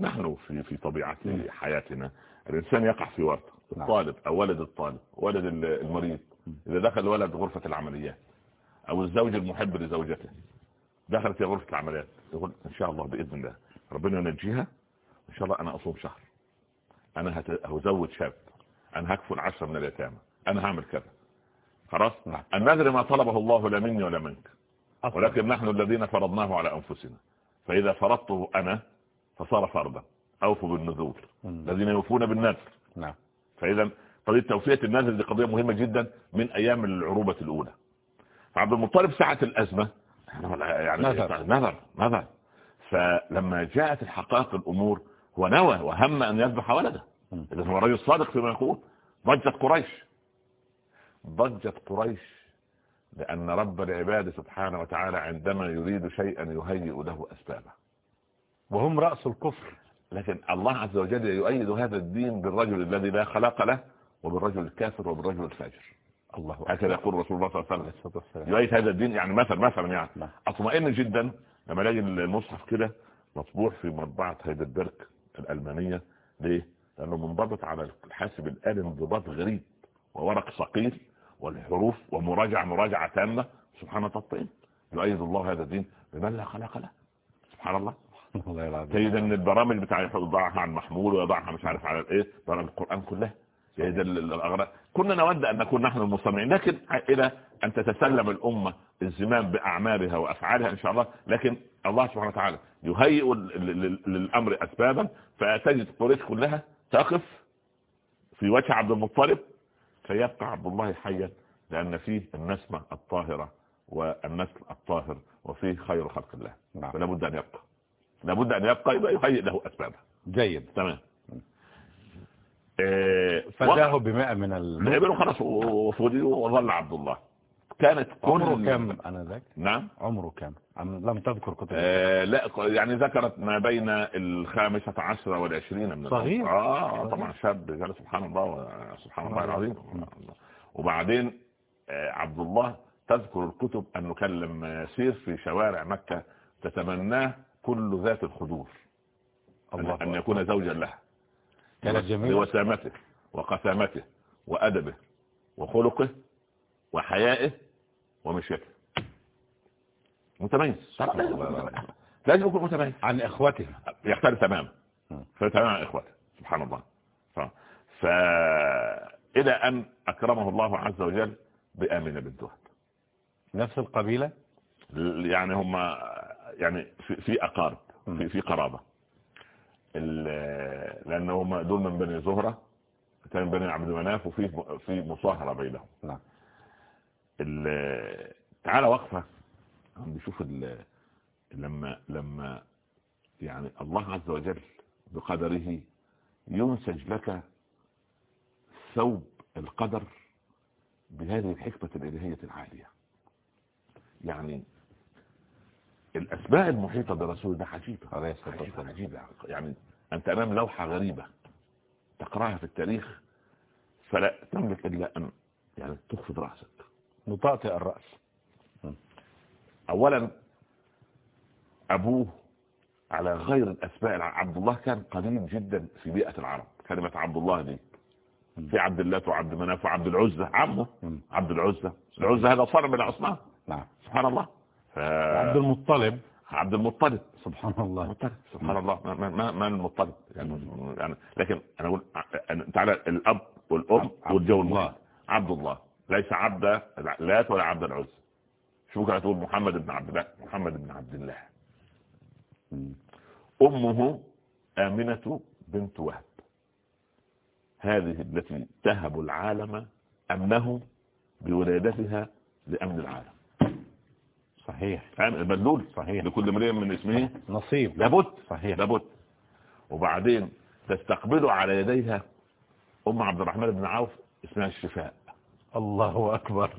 نحن في في طبيعة حياتنا الإنسان يقع في ورطة. نعم. الطالب أو ولد الطالب ولد المريض إذا دخل ولد غرفة العمليات أو الزوج المحب لزوجته دخلت في غرفة العمليات يقول إن شاء الله بإذن الله ربنا ينجيها إن شاء الله أنا أصوم شهر. أنا هزوج شاب. أنا هكفل عشرة من اليتامى. أنا هعمل كذا. خلاص؟ نعم. النذر ما طلبه الله لا مني ولا منك. ولكن نحن الذين فرضناه على أنفسنا. فإذا فرضته أنا فصار فرضا. أوفوا بالنذور. الذين يوفون بالنذر. نعم. فإذا قضية توفية النذر دي قضية مهمة جدا من أيام العروبة الأولى. فعبد المطلب ساعة الأزمة. يعني نذر. نذر. نذر. فلما جاءت الحقائق الأمور هو نوى وهم أن يذبح ولده. إذا هو رجل صادق فيما يقول. ضجت قريش. ضجت قريش. لأن رب العباد سبحانه وتعالى عندما يريد شيئا يهيئ له أسبابه. وهم رأس الكفر. لكن الله عز وجل يؤيد هذا الدين بالرجل الذي لا خلاق له وبالرجل الكافر وبالرجل الفاجر. الله هكذا يقول رسول الله صلى الله عليه وسلم. يؤيد هذا الدين يعني مثلا مثلا يعني. نعم. أطمئن جدا لما الاقي المصحف كده مطبوع في مطبعة هيدلبرج الألمانية. ليه؟ لأنه منضبط على الحاسب الآلي انضباط غريب وورق ثقيل والحروف ومراجعة مراجعة تامة. سبحان تطئن يؤيد الله هذا الدين بمن لا خلق له. سبحان الله. *laughs* تجد إن البرامج بتاع يضعها على المحمول ويضعها مش عارف على الإيه. برامج القرآن كلها. تجد الاغراض كنا نود أن نكون نحن المستمعين. لكن إلى أن تتسلم الأمة الزمام بأعمالها وأفعالها إن شاء الله. لكن الله سبحانه وتعالى يهيئ للأمر اسبابا. فتجد قريش كلها تقف في وجه عبد المطلب. فيبقى عبد الله حيا لأن فيه النسمة الطاهرة والنسل الطاهر وفيه خير خلق الله. نعم. فلا بد أن يبقى. لابد أن يبقى يبقى يهيئ له أسبابه. جيد. تمام. إيه فداه بماء من الماء. خلاص وفودي وظل عبد الله كانت عمره كم؟ أنا ذاك. نعم. عمره كم؟ لم تذكر كتب آه لا يعني ذكرت ما بين الخامسة عشرة والعشرين من صغير آه طبعا شاب قال سبحان الله سبحان الله العظيم. وبعدين آه عبد الله تذكر الكتب انه كان لما يسير في شوارع مكة تتمناه كل ذات الخدور. الله أن يكون زوجا لها. كانت جميلة. لوسامته وقسامته وأدبه وخلقه وحيائه ومشيته. متميز. لازم يكون متميز. عن إخوته. يختلف تماما. يختلف تماما عن إخوته. سبحان الله. فإلى أن أكرمه الله عز وجل بآمنة بنت وهب. نفس القبيلة؟ يعني هم يعني في, في أقارب في, في قرابة. لأن هم دول من بني زهرة كان بني عبد مناف وفي في مصاهرة بينهم. نعم. تعالى وقفة. نشوف لما لما يعني الله عز وجل بقدره ينسج لك ثوب القدر بهذه الحكمة الإلهية العالية. يعني الأسماء المحيطة برسول ده عجيبة. عجيبة, عجيبة. يعني أنت أمام لوحة غريبة تقرأها في التاريخ فلا تملك إلا أن يعني تخفض رأسك. نطأطئ الرأس. اولا أبوه على غير الاسماء عبد الله كان قليل جدا في بيئة العرب. كلمة عبد الله دي في عبد الله وعبد مناف وعبد العزة عمه عبد العزة. العزة هذا صار من الاصنام نعم. سبحان الله. ف... عبد المطلب. عبد المطلب. سبحان الله. مطلب. سبحان الله. ما ما ما المطلب. يعني, يعني لكن أنا أقول تعالى الأب والأم والجو عبد الله. ليس عبد لات ولا عبد العز شو ممكن تقول محمد بن عبد الله محمد بن عبد الله. أمه آمنة بنت وهب. هذه التي تهب العالم أمنه بولادتها لأمن العالم. صحيح. المدلول صحيح. لكل امرئ من اسمه نصيب. لابد. صحيح. لابد. وبعدين تستقبل على يديها أم عبد الرحمن بن عوف اسمها الشفاء. الله أكبر.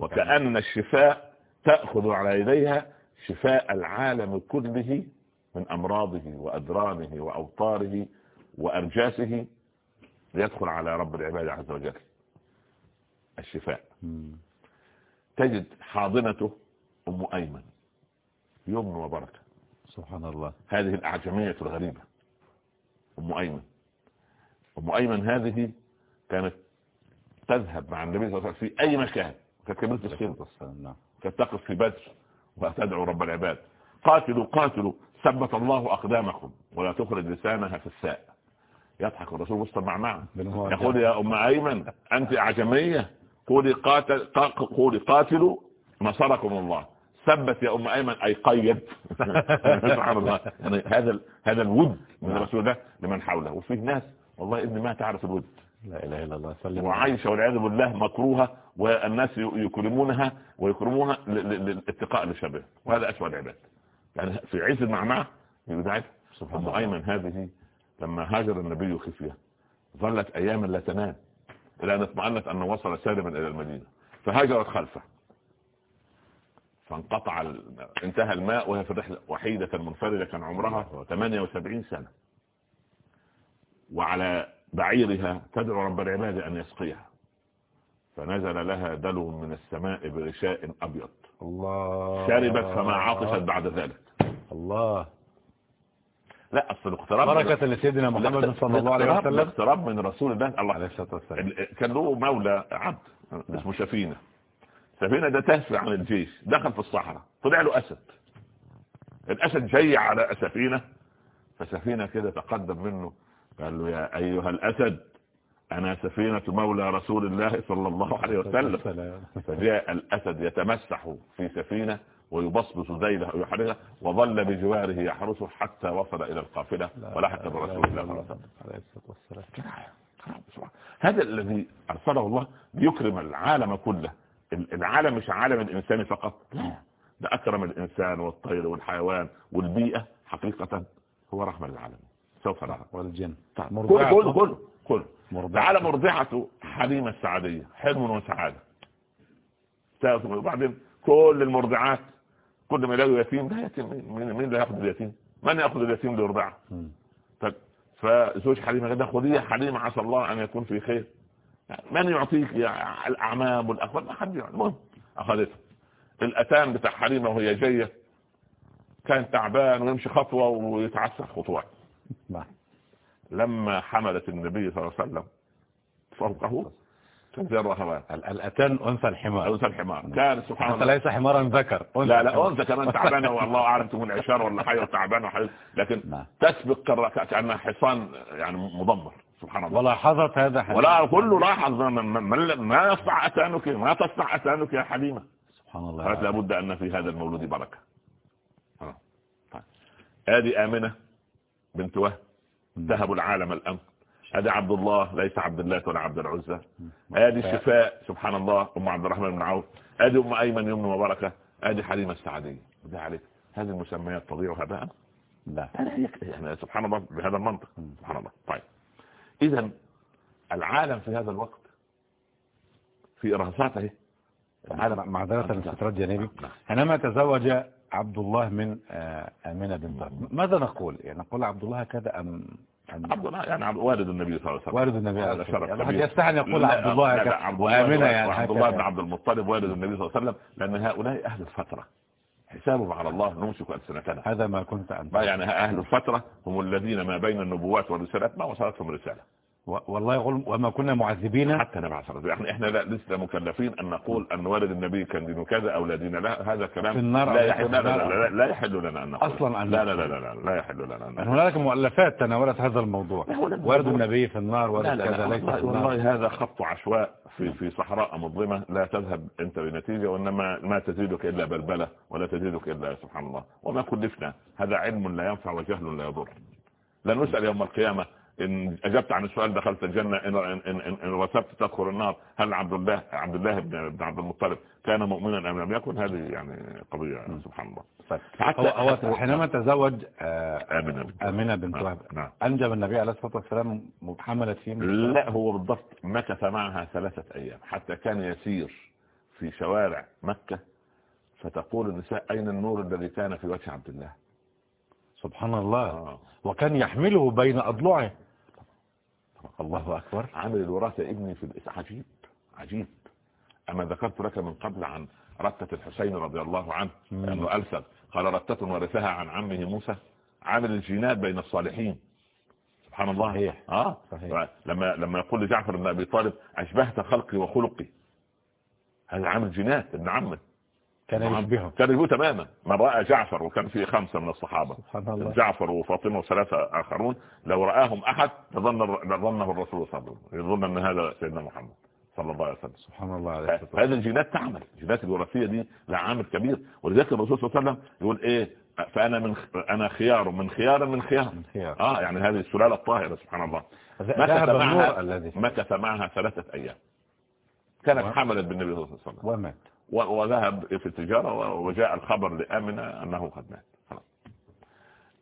وكأن الشفاء تأخذ على يديها شفاء العالم كله من أمراضه وأدرانه وأوطاره وأرجاسه ليدخل على رب العباد عز وجل. الشفاء. تجد حاضنته أم أيمن. يمن وبركة. سبحان الله. هذه الأعجمية الغريبة. أم أيمن. أم أيمن هذه كانت تذهب مع النبي صلى الله عليه وسلم في أي مكان. كانت كبيرة السن نعم. كانت تقف في بدر وتدعو رب العباد. قاتلوا قاتلوا ثبت الله أقدامكم. ولا تخرج لسانها في الساء. يضحك الرسول وسط معمعة يقول يا أم أيمن أنت أعجمية. قولي قاتل قولي قاتلوا نصركم الله. ثبت يا أم أيمن أي قيد. *laughs* سبحان الله. يعني هذا هذا الود من الرسول ده لمن حوله. وفي ناس والله إني ما تعرف الود. لا إله إلا الله سلم وعايشة والعياذ بالله مكروهة والناس يكرمونها ويكرمونها للاتقاء لشبه وهذا اسوء العباد. يعني في عز المعمعة يدعي سبحان الله. أيمن هذه لما هاجر النبي خفية ظلت أياما لا تنام إلى أن اطمأنت أنه وصل سالما إلى المدينة. فهاجرت خلفه. فانقطع ال... انتهى الماء وهي في الرحلة وحيدة منفردة كان عمرها 78 سنة. وعلى بعيرها تدعو رب العباد أن يسقيها. فنزل لها دلو من السماء بغشاء أبيض. الله. شربت فما عطشت بعد ذلك. الله. لا أصل الاقتراب بركة لسيدنا محمد صلى الله عليه وسلم. الاقتراب من رسول الله. الله. عليه الصلاة والسلام. كان له مولى عبد اسمه سفينة سفينة ده تهفي عن الجيش. دخل في الصحراء. طلع له أسد. الأسد جاي على سفينة فسفينة كده تقدم منه قال له يا أيها الأسد أنا سفينة مولى رسول الله صلى الله عليه وسلم. فجاء الأسد يتمسح في سفينة ويبصبص ذيله ويحرقها وظل بجواره يحرسه حتى وصل إلى القافلة ولحق برسول الله صلى الله عليه وسلم. هذا الذي أرسله الله ليكرم العالم كله. العالم مش عالم الإنسان فقط. لا ده أكرم الإنسان والطير والحيوان والبيئة حقيقة. هو رحمة للعالم سوف نرى. والجن. كل كل كل كل. تعالى مرضعته حليمة السعادية حلم وسعادة. وبعدين كل المرضعات كل ما يلاقوا يتيم ده يتيم مين مين اللي يأخذ اليتيم من يأخذ اليتيم ليرضعه طيب فزوج حليمة قال خذيه حليمة عسى الله أن يكون في خير. من يعطيك يا الأعمام والاخوات ما حد المهم أخذته. الأتان بتاع حليمة وهي جاية كان تعبان ويمشي خطوة ويتعسى خطوات. *laughs* لما حملت النبي صلى الله عليه وسلم فوقه تنزل رهوات الأتان أنثى الحمار. أنثى الحمار. كان سبحان الله. ليس حمارا ذكر. لا لا أنثى كمان تعبانة *laughs* والله أعلم تكون عشار ولا حي وتعبانة لكن نعم. تسبق كأنها حصان يعني مدمر. سبحان الله. ولاحظت هذا حديث. ولا كله لاحظ ما يصنع أتانك ما تصنع أتانك يا حليمة. سبحان الله. قالت لابد أن في هذا المولود بركة. طيب. هذه آمنة. بنت وهب ذهبوا العالم الأمن هذا عبد الله ليس عبد الله ولا عبد العزى هذه الشفاء سبحان الله أم عبد الرحمن بن عوف. هذه أم أيمن يمن وبركه هذه حليمة السعدية. ده عليك. هذه المسميات تضيع هباء لا. يعني سبحان الله بهذا المنطق. سبحان الله. طيب. اذا العالم في هذا الوقت في إرهاصاته. العالم معذره الاستطراد جانبي. نعم. حينما تزوج عبد الله من آه، آمنة بنت ماذا نقول؟ يعني نقول عبد الله كذا أم عبد الله يعني والد النبي صلى الله عليه وسلم. والد النبي صلى الله عليه وسلم. يعني يستحي أن يقول عبد الله وآمنة يعني عبد الله بن عبد المطلب والد النبي صلى الله عليه وسلم. لأن هؤلاء أهل الفترة. حسابهم على الله نمسك ألسنتنا. هذا ما كنت أنت. يعني أهل الفترة هم الذين ما بين النبوات والرسالات. ما وصلتهم رسالة. والله يقول وما كنا معذبين. حتى نبعث رسول إحنا إحنا لا لسه مكلفين أن نقول أن والد النبي كان دينه كذا أو لا دين لا هذا كلام في النار لا يحل لا, لا, لا, لا يحل لنا أن نقول. أصلا أن لا, لا لا لا لا لا يحل لنا أن نقول. هنالك مؤلفات تناولت هذا الموضوع. والد النبي في النار والد كذا ليس في النار. والله هذا خط عشواء في في صحراء مظلمة. لا تذهب أنت بنتيجة وإنما ما تزيدك إلا بلبلة ولا تزيدك إلا سبحان الله. وما كلفنا. هذا علم لا ينفع وجهل لا يضر. لا نسال يوم القيامة إن أجبت عن السؤال دخلت الجنة ان, إن, إن, إن وثبت تدخل النار. هل عبد الله عبد الله بن عبد المطلب كان مؤمنا أم لم يكن؟ هذه يعني قضية سبحان الله. حتى هو, هو حينما تزوج آه، آمنة آمنة بنت نعم، وهب نعم. أنجب النبي عليه الصلاة والسلام محملة فيه لا هو بالضبط مكث معها ثلاثة أيام. حتى كان يسير في شوارع مكة فتقول النساء أين النور الذي كان في وجه عبد الله؟ سبحان الله. آه. وكان يحمله بين أضلعه. الله أكبر. عامل الوراثة ابني في عجيب عجيب. أما ذكرت لك من قبل عن رتة الحسين رضي الله عنه لأنه ألسل قال رتة ورثها عن عمه موسى. عامل الجينات بين الصالحين. سبحان الله. صحيح. آه؟ صحيح. لما لما يقول لجعفر بن أبي طالب أشبهت خلقي وخلقي. هذا عامل جينات ابن عمه كان يشبهه كان يشبهه تماما. من رأى جعفر وكان في خمسة من الصحابة. سبحان الله. جعفر وفاطمة وثلاثة آخرون. لو رآهم أحد لظن ظنه الرسول صلى الله عليه وسلم. يظن أن هذا سيدنا محمد صلى الله عليه وسلم. سبحان الله عليه هذه الجينات تعمل. الجينات الوراثية دي لها عامل كبير. ولذلك الرسول صلى الله عليه وسلم يقول إيه فأنا من أنا خيار من خيار من خيار, من خيار. آه يعني هذه السلالة الطاهرة سبحان الله. مكث معها مكث معها ثلاثة أيام. كانت حملت بالنبي صلى الله عليه وسلم. ومات. وذهب في التجارة وجاء الخبر لآمنة أنه قد مات.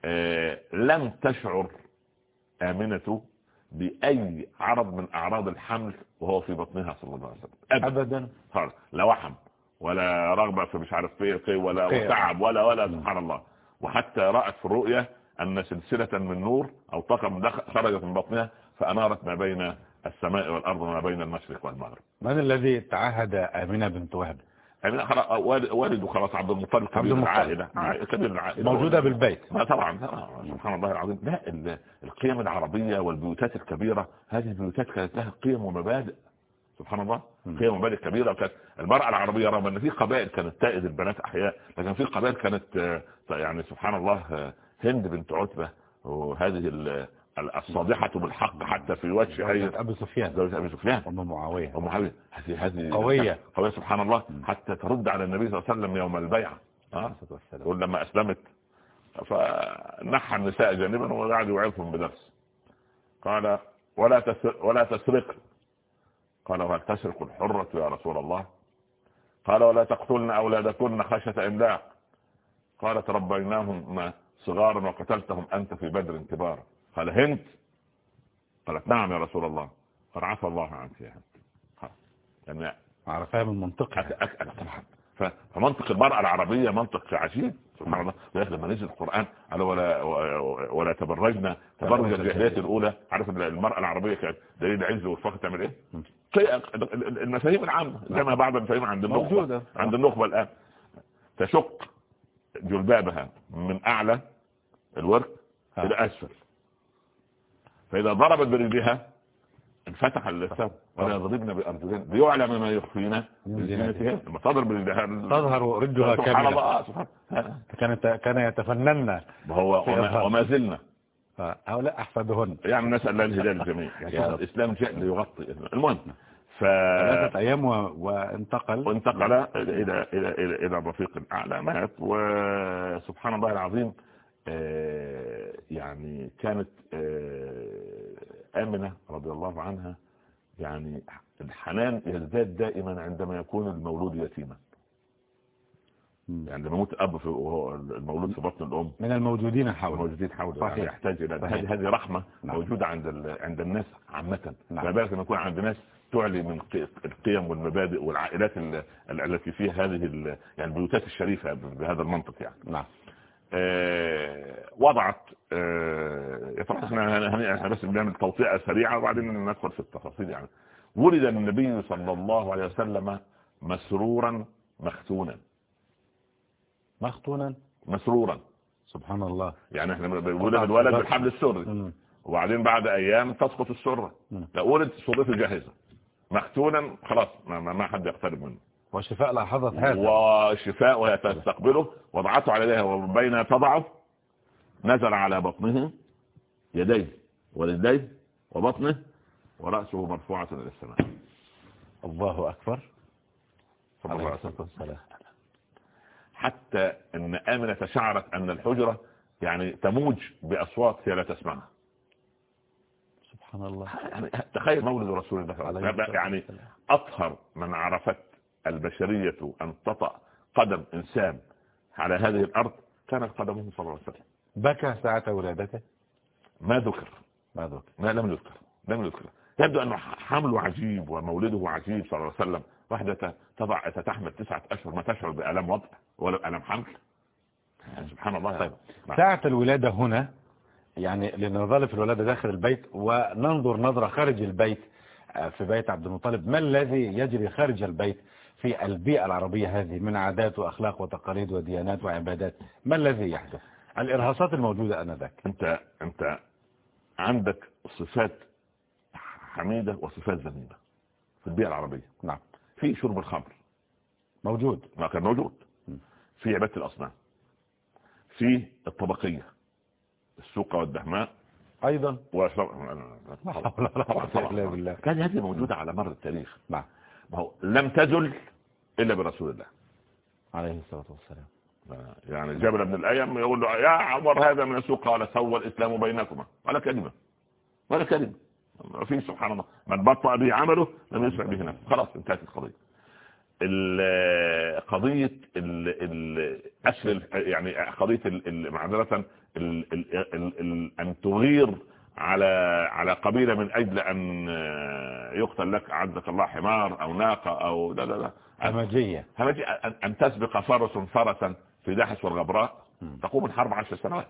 آه لم تشعر آمنة بأي عرض من أعراض الحمل وهو في بطنها صلى الله عليه وسلم. أبدا. لا وحم ولا رغبة في مش عارف فيه ولا وتعب ولا ولا سبحان الله. وحتى رأت في الرؤية أن سلسلة من نور أو طاقم خرجت من بطنها فأنارت ما بين السماء والأرض وما بين المشرق والمغرب. من الذي تعهد آمنة بنت وهب؟ خلاص والده خلاص عبد المطلب كبير العائلة. كبير العائلة. موجودة بالبيت. طبعا سبحان الله العظيم. لا القيم العربية والبيوتات الكبيرة هذه البيوتات كانت لها قيم ومبادئ. سبحان الله. قيم ومبادئ كبيرة. وكانت المرأة العربية رغم إن في قبائل كانت تائد البنات أحياء لكن في قبائل كانت يعني سبحان الله هند بنت عتبة وهذه الصادحة بالحق حتى في وجه أي أبي سفيان. زوجة أبي سفيان. أم معاوية. أم معاوية. هذه هذه قوية. قوية سبحان الله. حتى ترد على النبي صلى الله عليه وسلم يوم البيعة. أه؟ لما أسلمت فنحى النساء جانبا وقعد يوعظهم بدرس. قال ولا تسرق ولا تسرق. قال وهل تسرق الحرة يا رسول الله. قال ولا تقتلن أولادكن خشية إملاق. قالت ربيناهم صغارا وقتلتهم أنت في بدر كبارا قال هند. قالت نعم يا رسول الله. قال عفى الله عنك يا هند. لأن عرفها من منطقها طبعا. فمنطق المرأة العربية منطق عجيب. سبحان الله. لما نزل القرآن قال ولا ولا تبرجنا. تبرج الجاهلية الأولى. عارف المرأة العربية كانت دليل عز والفخر تعمل إيه؟ المفاهيم العامة. زي ما بعض المفاهيم عند النخبة. عند النخبة الآن. تشق جلبابها من أعلى الورك إلى أسفل. فإذا ضربت برجلها انفتح اللسان ولا يضربن بأرجلين ليعلم ما يخفينا لما تضرب برجلها تظهر رجلها كاملة. كانت كان يتفنن وهو وما زلنا. هؤلاء أحفادهن يعني نسأل الله الهداية للجميع يعني الإسلام جاء ليغطي. المهم ف... ثلاثة أيام و... وانتقل. وانتقل إلى إلى إلى إلى, إلى الرفيق الأعلى مات وسبحان الله العظيم آه، يعني كانت آه، آمنة رضي الله عنها يعني الحنان يزداد دائما عندما يكون المولود يتيما. يعني لما يموت أب في المولود في بطن الأم. من الموجودين حوله. الموجودين حوله يعني يحتاج إلى هذه هذه رحمة نعم. موجودة عند عند الناس عامة. نعم. بالك لما يكون عند ناس تعلي من القيم والمبادئ والعائلات التي فيها هذه يعني البيوتات الشريفة بهذا المنطق يعني. نعم. وضعت آه، طبعا إحنا إحنا بس بنعمل توطئة سريعة وبعدين ندخل في التفاصيل يعني. ولد النبي صلى الله عليه وسلم مسرورا مختونا. مختونا. مسرورا. سبحان الله. يعني إحنا ولد الولد بالحبل السري. وبعدين بعد أيام تسقط السرة. لا ولد سرته جاهزة. مختونا خلاص ما, ما حد يقترب منه. وشفاء لاحظت هذا وشفاء وهي تستقبله وضعته على يديها وبين تضعه. نزل على بطنه. يديه ورجليه وبطنه. ورأسه مرفوعة إلى السماء. الله أكبر. صلى الله عليه وسلم حتى أن آمنة شعرت أن الحجرة يعني تموج بأصوات هي لا تسمعها. سبحان الله. يعني تخيل مولد رسول الله يعني أطهر من عرفت البشرية أن تطأ قدم إنسان على هذه الأرض كانت قدمه صلى الله عليه وسلم. بكى ساعة ولادته؟ ما ذكر. ما ذكر. ما لم يذكر. لم يذكر. يبدو أنه حمله عجيب ومولده عجيب صلى الله عليه وسلم. واحدة تضع تتحمل تسعة أشهر. ما تشعر بألم وضع ولا ألم حمل. يعني سبحان الله. طيب. ساعة الولادة هنا يعني لنظل في الولادة داخل البيت وننظر نظرة خارج البيت آه، في بيت عبد المطلب. ما الذي يجري خارج البيت؟ في البيئة العربية هذه من عادات وأخلاق وتقاليد وديانات وعبادات ما الذي يحدث الإرهاصات الموجودة أنذاك أنت, أنت عندك صفات حميدة وصفات ذميمة في البيئة العربية نعم في شرب الخمر موجود ما كان موجود في عبادة الأصنام في الطبقية السوقة والدهماء أيضا وأشرب كان هذه موجودة على مر التاريخ نعم ما هو لم تزل إلا برسول الله. عليه الصلاة والسلام. يعني جابر بن الأيم يقول له يا عمر هذا من السوق. قال سوى الإسلام بينكما. ولا كلمة ولا كلمة في سبحان الله. من بطأ به عمله لم يسمع به نفسه. خلاص انتهت القضية. قضية أسر يعني قضية معذرة أن تغير على على قبيلة من أجل أن يقتل لك عزك الله حمار أو ناقة أو لا لا لا. همجية. همجية. أن تسبق فرس فرسا في داحس والغبراء تقوم الحرب عشر سنوات.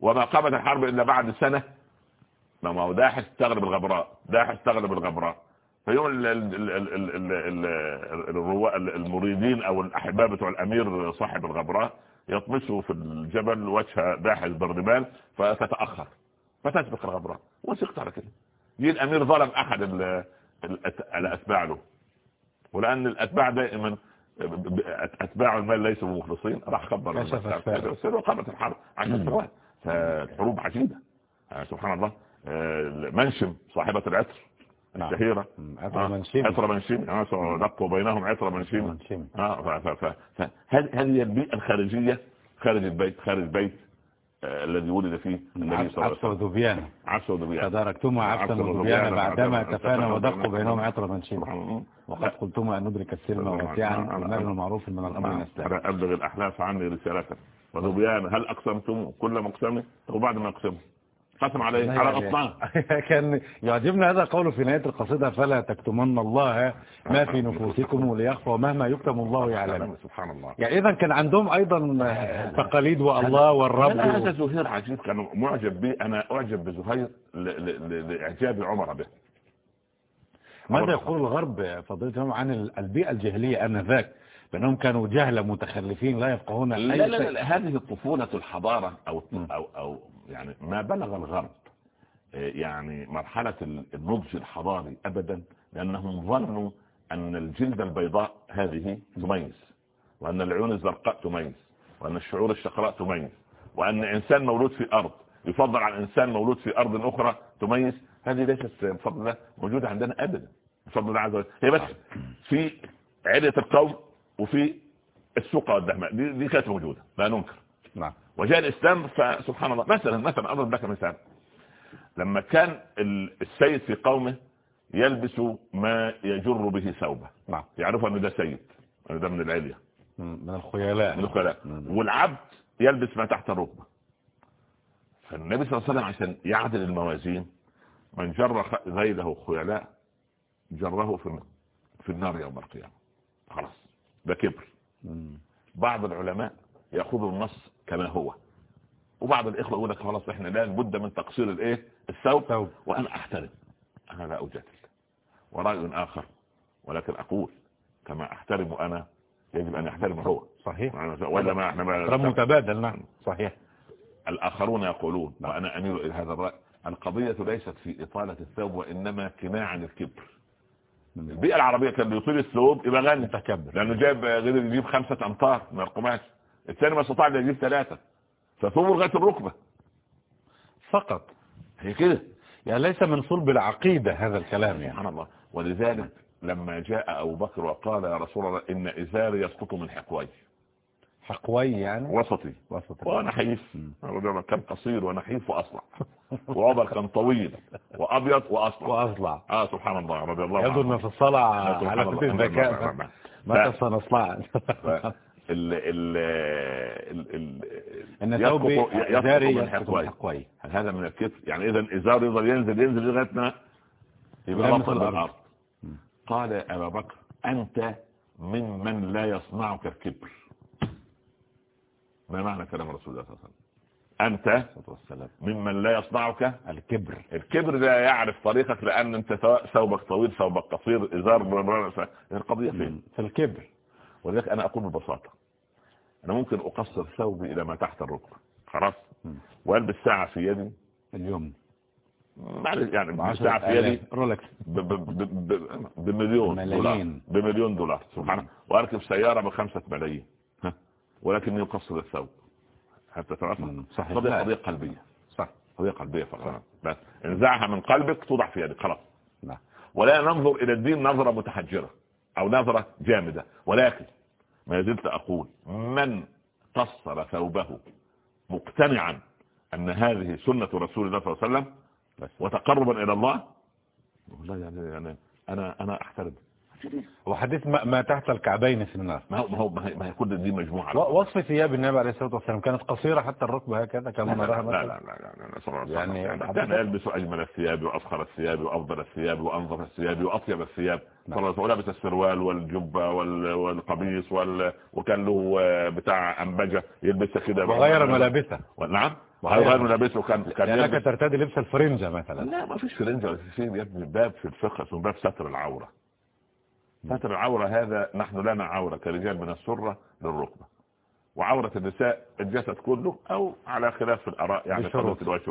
وما قامت الحرب إلا بعد سنة. ما هو داحس تغلب الغبراء داحس تغلب الغبراء. فيوم المريدين أو الاحباء بتوع الأمير صاحب الغبراء يطمسوا في الجبل وجه داحس بردبان فتتاخر فتسبق الغبراء وثقت على كده جه الأمير ظلم أحد الأتباع له. ولأن الأتباع دائما أتباع المال ليسوا مخلصين راح خبر وقامت الحرب عشان سنوات فالحروب عجيبة. آه، سبحان الله. آه، منشم صاحبة العطر نعم. الشهيرة. عطر آه، منشم. نقوا بينهم عطر منشم. هذه البيئة الخارجية؟ خارج البيت خارج البيت الذي ولد فيه النبي صلى الله عليه وسلم. عبس وذبيان تداركتما عبسا وذبيان بعدما تفانى ودق بينهم عطر منشم وقد قلتما أن ندرك السلم واسعا والنبي المعروف من الأمر نستعد أبلغ الأحلاف عني رسالة. وذبيان هل أقسمتم كل مقسم وبعد ما أقسموا قسم عليه. على غطان *laughs* كان يعجبنا هذا القول في نهاية القصيدة فلا تكتمن الله ما في نفوسكم ليخفى ومهما يكتم الله يعلم. *laughs* سبحان الله. يعني إذا كان عندهم أيضا تقاليد والله والرب. هذا زهير عجيب كان معجب به أنا أعجب بزهير لإعجاب عمر به. ماذا يقول الغرب فضيلتهم عن البيئة الجاهلية آنذاك؟ بأنهم كانوا جهلة متخلفين لا يفقهون لا لا, لا, لا. هذه الطفولة الحضارة أو, أو, أو يعني ما بلغ الغرب آه، يعني مرحلة النضج الحضاري أبدا لأنهم ظنوا أن الجلد البيضاء هذه تميز وأن العيون الزرقاء تميز وأن الشعور الشقراء تميز وأن إنسان مولود في أرض يفضل عن إنسان مولود في أرض أخرى تميز. هذه ليست الله موجودة عندنا أبدا بفضل الله عز وجل. هي بس في عدة القوم وفي السوق والدهماء دي, دي كانت موجودة لا ننكر. نعم. وجاء الإسلام فسبحان الله مثلا مثلا أضرب لك مثال. لما كان السيد في قومه يلبس ما يجر به ثوبه. نعم. يعرف أن ده سيد أن ده من العليا. من الخيلاء. من الخيلاء. والعبد يلبس ما تحت الركبة. فالنبي صلى الله عليه وسلم عشان يعدل الموازين من جر ذيله خيلاء جره في في النار يوم القيامة. خلاص. ده كبر بعض العلماء يأخذوا النص كما هو. وبعض الإخوة يقول لك خلاص إحنا لا بد من تقصير الإيه؟ الثوب وأنا أحترم. أنا لا أجادل. ورأي آخر ولكن أقول كما أحترم أنا يجب أن يحترم هو. صحيح. ولا ما إحنا ما متبادل نعم. صحيح. الآخرون يقولون وأنا أميل إلى هذا الرأي القضية ليست في إطالة الثوب وإنما كناع عن الكبر. البيئة العربية كان بيطيل الثوب يبقى غني. تكبر لأنه جاب غير يجيب خمسة أمتار من القماش. الثاني ما استطاع يجيب ثلاثة. فثوب لغاية الركبة. فقط. هي كده. يعني ليس من صلب العقيدة هذا الكلام يعني. سبحان الله. ولذلك لما جاء أبو بكر وقال يا رسول الله إن إزاري يسقط من حقوي. حقوي يعني؟ وسطي. وسطي. وأنا حيف. كان قصير ونحيف وأصلع. وعمر كان طويل وأبيض وأصلع. وأصلع. آه سبحان الله رضي الله عنه. يظن في الصلاة على فكره الذكاء ما تصنع ال ال ال إن ثوب إزاري حقوي هذا من الكتف؟ يعني إذا ازار يفضل ينزل ينزل لغاية ما يبقى الأرض. قال أبا بكر أنت ممن لا يصنعك الكبر. ما معنى كلام رسول الله صلى الله عليه وسلم؟ أنت ممن لا يصنعك الكبر. الكبر لا يعرف طريقك لأن أنت ثوبك طويل ثوبك قصير إزار القضية فين؟ في الكبر. ولذلك أنا أقول ببساطة أنا ممكن أقصر ثوبي إلى ما تحت الركبه خلاص؟ وألبس ساعة في يدي. اليوم. يعني ساعة في يدي. رولكس. بمليون دولار. بمليون دولار. سبحان الله. وأركب سيارة بخمسة ملايين. ولكني يقصر الثوب. حتى تعرف صحيح قضيه قضية قلبية؟ صح. قضية قلبية فقط. بس انزعها من قلبك توضع في يدك. خلاص. ولا ننظر إلى الدين نظرة متحجرة أو نظرة جامدة. ولكن ما زلت أقول من قصر ثوبه مقتنعا أن هذه سنة رسول الله صلى الله عليه وسلم وتقربا إلى الله والله يعني, يعني أنا أنا أحترم. وحديث ما, ما تحت الكعبين في النار ما هو ما ما هي كل دي مجموعة وصف ثياب النبي عليه الصلاة والسلام كانت قصيرة حتى الركبة هكذا كما نراها لا لا لا, لا, لا يعني, يعني كان يلبس أجمل الثياب وافخر الثياب وأفضل الثياب وأنظف الثياب وأطيب الثياب. صلى الله عليه وسلم. لابس السروال والجبة والقميص وكان له بتاع أنبجة يلبسها كده. وغير ملابسه. نعم. وهيغير ملابسه. كان كان لانك يلبس- ترتدي لبس الفرنجة مثلا. لا ما فيش فرنجة. في باب في الفقه اسمه باب ستر العورة. ستر العورة هذا نحن لنا عورة كرجال من السرة للركبة. وعورة النساء الجسد كله أو على خلاف في الآراء يعني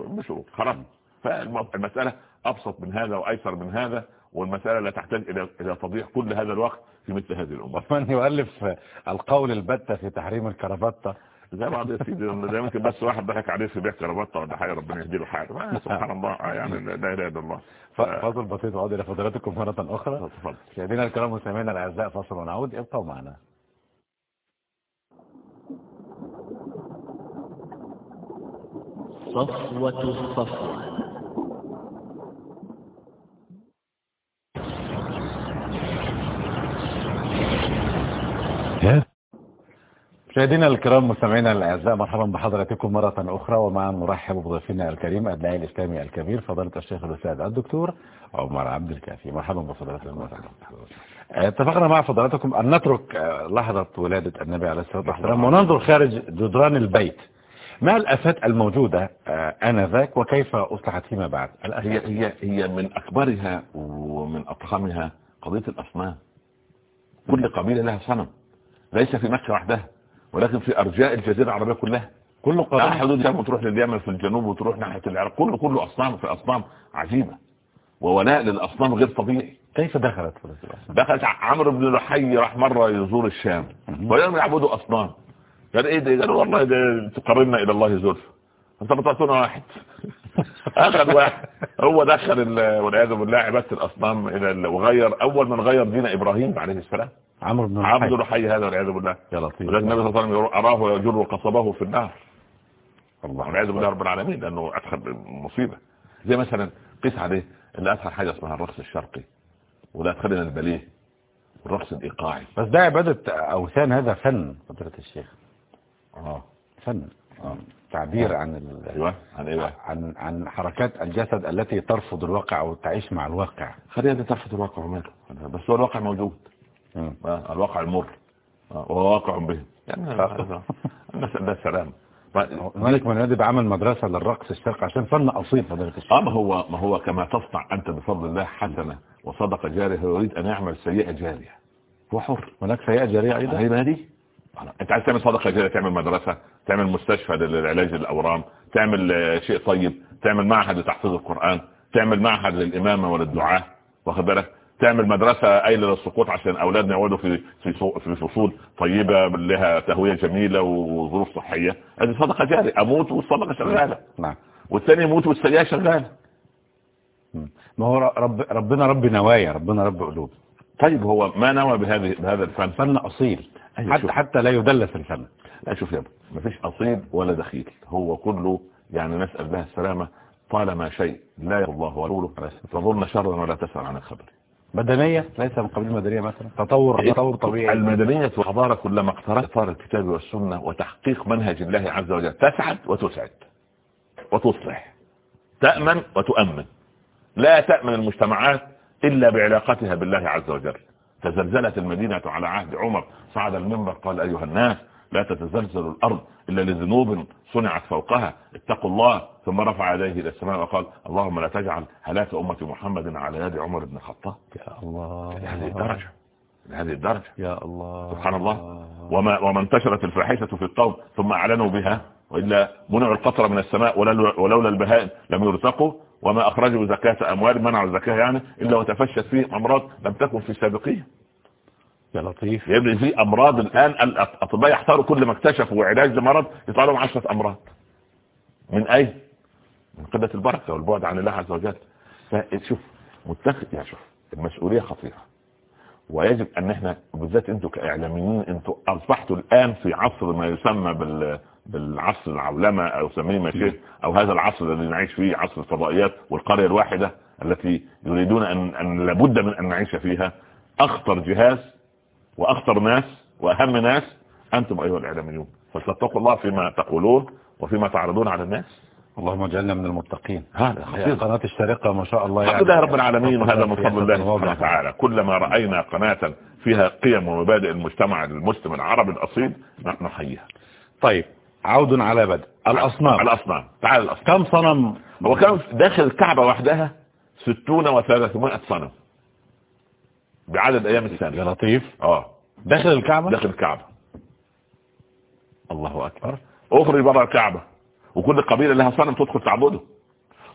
بشروط. خلاص فالمسألة أبسط من هذا وأيسر من هذا والمسألة لا تحتاج إلى إلى تضييع كل هذا الوقت في مثل هذه الأمور. *laughs* ومن يؤلف القول البتة في تحريم الكرافتة زي بعض يا سيدي ده يمكن بس واحد ضحك عليه في بيع كرافته ولا حاجة ربنا يهدي له حاله ما *laughs* سبحان الله يعني لا إله إلا الله. ف- فاصل بسيط وعود إلى فضلاتكم مرة أخرى. تفضل مشاهدينا الكرام مستمعينا الأعزاء فاصل ونعود. ابقوا معنا. صفوة الصفوة. مشاهدينا الكرام مستمعينا الأعزاء مرحبا بحضراتكم مرة أخرى ومع نرحب بضيفنا الكريم الداعي الاسلامي الكبير فضيلة الشيخ الأستاذ الدكتور عمر عبد الكافي. مرحبا بفضيلتكم أخرى. اتفقنا مع فضلاتكم أن نترك آه، لحظة ولادة النبي عليه الصلاة والسلام وننظر خارج جدران البيت. ما الافات الموجودة آه، آنذاك وكيف أصلحت فيما بعد؟ هي هي هي من أكبرها ومن أضخمها قضية الأصنام. كل قبيلة لها صنم ليس في مكة وحدها. ولكن في أرجاء الجزيرة العربية كلها. كل على قضاء حدود الشام وتروح لليمن في الجنوب وتروح ناحية العراق. كله كله أصنام في أصنام عجيبة. وولاء للأصنام غير طبيعي. كيف دخلت؟ دخلت عمرو بن لحي راح مرة يزور الشام. ويوم يعبدوا أصنام. قال إيه ده؟ قالوا والله ده تقربنا إلى الله زلفى. أنت بتعطونا واحد؟ *laughs* اخذ واحد. هو دخل ال- والعياذ بالله عبادة الأصنام إلى ال- وغير أول من غير دين إبراهيم عليه السلام. عمرو بن عبد الحي. لحي هذا والعياذ بالله. يا لطيف. ولذلك النبي صلى الله عليه وسلم أراه يجر قصبه في النار. الله. والعياذ بالله رب العالمين لأنه أدخل مصيبة. زي مثلا قيس عليه اللي ادخل حاجة اسمها الرقص الشرقي ولا ادخلنا الباليه والرقص الإيقاعي. بس ده عبادة أوثان هذا فن فضيلة الشيخ. آه. فن. تعبير عن ال... أيوه. عن بقى؟ عن عن حركات الجسد التي ترفض الواقع أو تعيش مع الواقع. خلينا ترفض الواقع وماله. بس هو الواقع موجود. آه، الواقع المر آه، وهو واقع به. يعني آه. الناس ده السلام هنالك من ينادي بعمل مدرسة للرقص الشرقي عشان فن أصيل فضيلة الشيخ آه ما هو ما هو كما تصنع أنت بفضل الله حسنة وصدقه جارية هو يريد أن يعمل سيئة جارية. هو حر. هناك سيئة جريئة أيضا؟ هي ما دي أنت عايز تعمل صدقة جارية تعمل مدرسة تعمل مستشفى للعلاج الاورام تعمل آه، شيء طيب تعمل معهد لتحفيظ القرآن تعمل معهد للإمامة وللدعاء واخد بالك؟ تعمل مدرسة قايلة للسقوط عشان أولادنا يقعدوا في في في فصول طيبة لها تهوية جميلة وظروف صحية. هذه صدقة جارية. أموت والصدقة شغالة. نعم. والثاني يموت والسيئة شغالة. ما هو رب ربنا رب نوايا ربنا رب قلوب. طيب هو ما نوى بهذه بهذا الفن؟ فن أصيل. أيوة، حتى شوف. حتى لا يدلس الفن. لا شوف يا ابني مفيش أصيل ولا دخيل. هو كله يعني نسأل الله السلامة طالما شيء لا يرضى الله ورسوله تظن شرا ولا تسأل عن الخبر. مدنية ليس من قبيل المدنية مثلا؟ تطور تطور طبيعي. المدنية والحضارة كلما اقتربت إطار الكتاب والسنة وتحقيق منهج الله عز وجل تسعد وتسعد وتصلح تأمن وتؤمن. لا تأمن المجتمعات إلا بعلاقتها بالله عز وجل. تزلزلت المدينة على عهد عمر. صعد المنبر قال أيها الناس لا تتزلزل الأرض إلا لذنوب صنعت فوقها اتقوا الله ثم رفع يديه إلى السماء وقال اللهم لا تجعل هلاك أمة محمد على يد عمر بن الخطاب. يا الله. لهذه الدرجة. لهذه الدرجة. يا الله. سبحان الله. وما وما انتشرت الفاحشة في القوم ثم أعلنوا بها وإلا منعوا القطر من السماء ولولا البهائم لم يرزقوا وما أخرجوا زكاة أموال منعوا الزكاة يعني إلا وتفشت فيه أمراض لم تكن في سابقين يا لطيف. يا ابني في أمراض الآن الأطباء يحتاروا كل ما اكتشفوا علاج لمرض يطلع لهم 10 أمراض. من أي؟ من قلة البركة والبعد عن الله عز وجل. فشوف متخذ يا شوف المسؤولية خطيرة. ويجب أن إحنا بالذات أنتوا كإعلاميين أنتوا أصبحتوا الآن في عصر ما يسمى بال بالعصر العولمة أو سميه ما شئت أو هذا العصر الذي نعيش فيه عصر الفضائيات والقرية الواحدة التي يريدون أن أن لابد من أن نعيش فيها. أخطر جهاز وأخطر ناس وأهم ناس أنتم أيها الإعلاميون. فلتتقوا الله فيما تقولون وفيما تعرضون على الناس. اللهم اجعلنا من المتقين. هذا خطير. قناة الشارقة ما شاء الله الحمد لله رب العالمين وهذا من فضل الله سبحانه وتعالى. كلما رأينا قناة فيها قيم ومبادئ المجتمع المسلم العربي الأصيل نحييها. طيب عود على بدء. الأصنام. الأصنام. تعال الأصنام. كم صنم؟ هو كان داخل الكعبة وحدها ستون وثلاثمائة صنم. بعدد أيام السنة يا لطيف. آه. داخل الكعبة؟ داخل الكعبة. الله أكبر. اخرج بره الكعبة. وكل قبيلة لها صنم تدخل تعبده.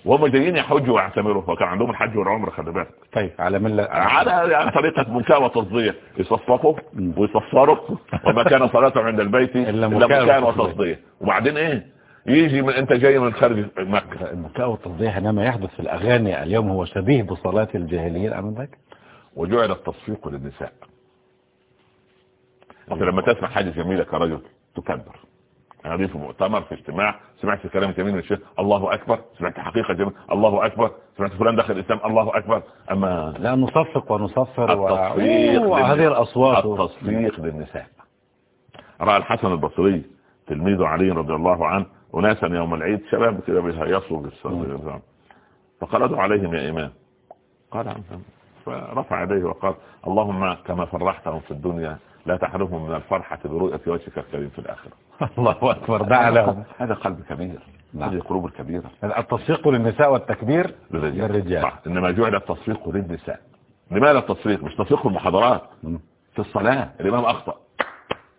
وهم جايين يحجوا ويعتمروا وكان عندهم الحج والعمرة خلي بالك. طيب على ملة على طريقة منكاة وتصدية يصفقوا ويصفروا. وما كان صلاتهم عند البيت مكاء وتصدية. وتصدية وبعدين إيه؟ يجي من أنت جاي من خارج مكة. المكاء والتصديح إنما يحدث في الأغاني. اليوم هو شبيه بصلاة الجاهليين ذاك وجعل التصفيق للنساء. أنت لما تسمع حاجة جميلة كرجل تكبر. أنا في مؤتمر في اجتماع. سمعت كلام جميل من الشيخ. الله أكبر. سمعت حقيقة جميل الله أكبر. سمعت فلان دخل الإسلام. الله أكبر. أما لا نصفق ونصفر. التصفيق وهذه الأصوات. التصفيق للنساء. رأى الحسن البصري تلميذ علي رضي الله عنه أناسا يوم العيد. شباب كده بيهيصوا بالصلاة. فقال ادعوا عليهم يا إمام. قال نعم. فرفع يديه وقال اللهم كما فرحتهم في الدنيا لا تحرمهم من الفرحة برؤية وجهك الكريم في الآخرة. *laughs* الله أكبر. دعا لهم. هذا قلب كبير. نعم. هذه قلوب الكبيرة. التصفيق للنساء والتكبير للرجال. إنما جعل التصفيق للنساء. لماذا التصفيق؟ مش تصفيق في المحاضرات. في الصلاة. الإمام أخطأ.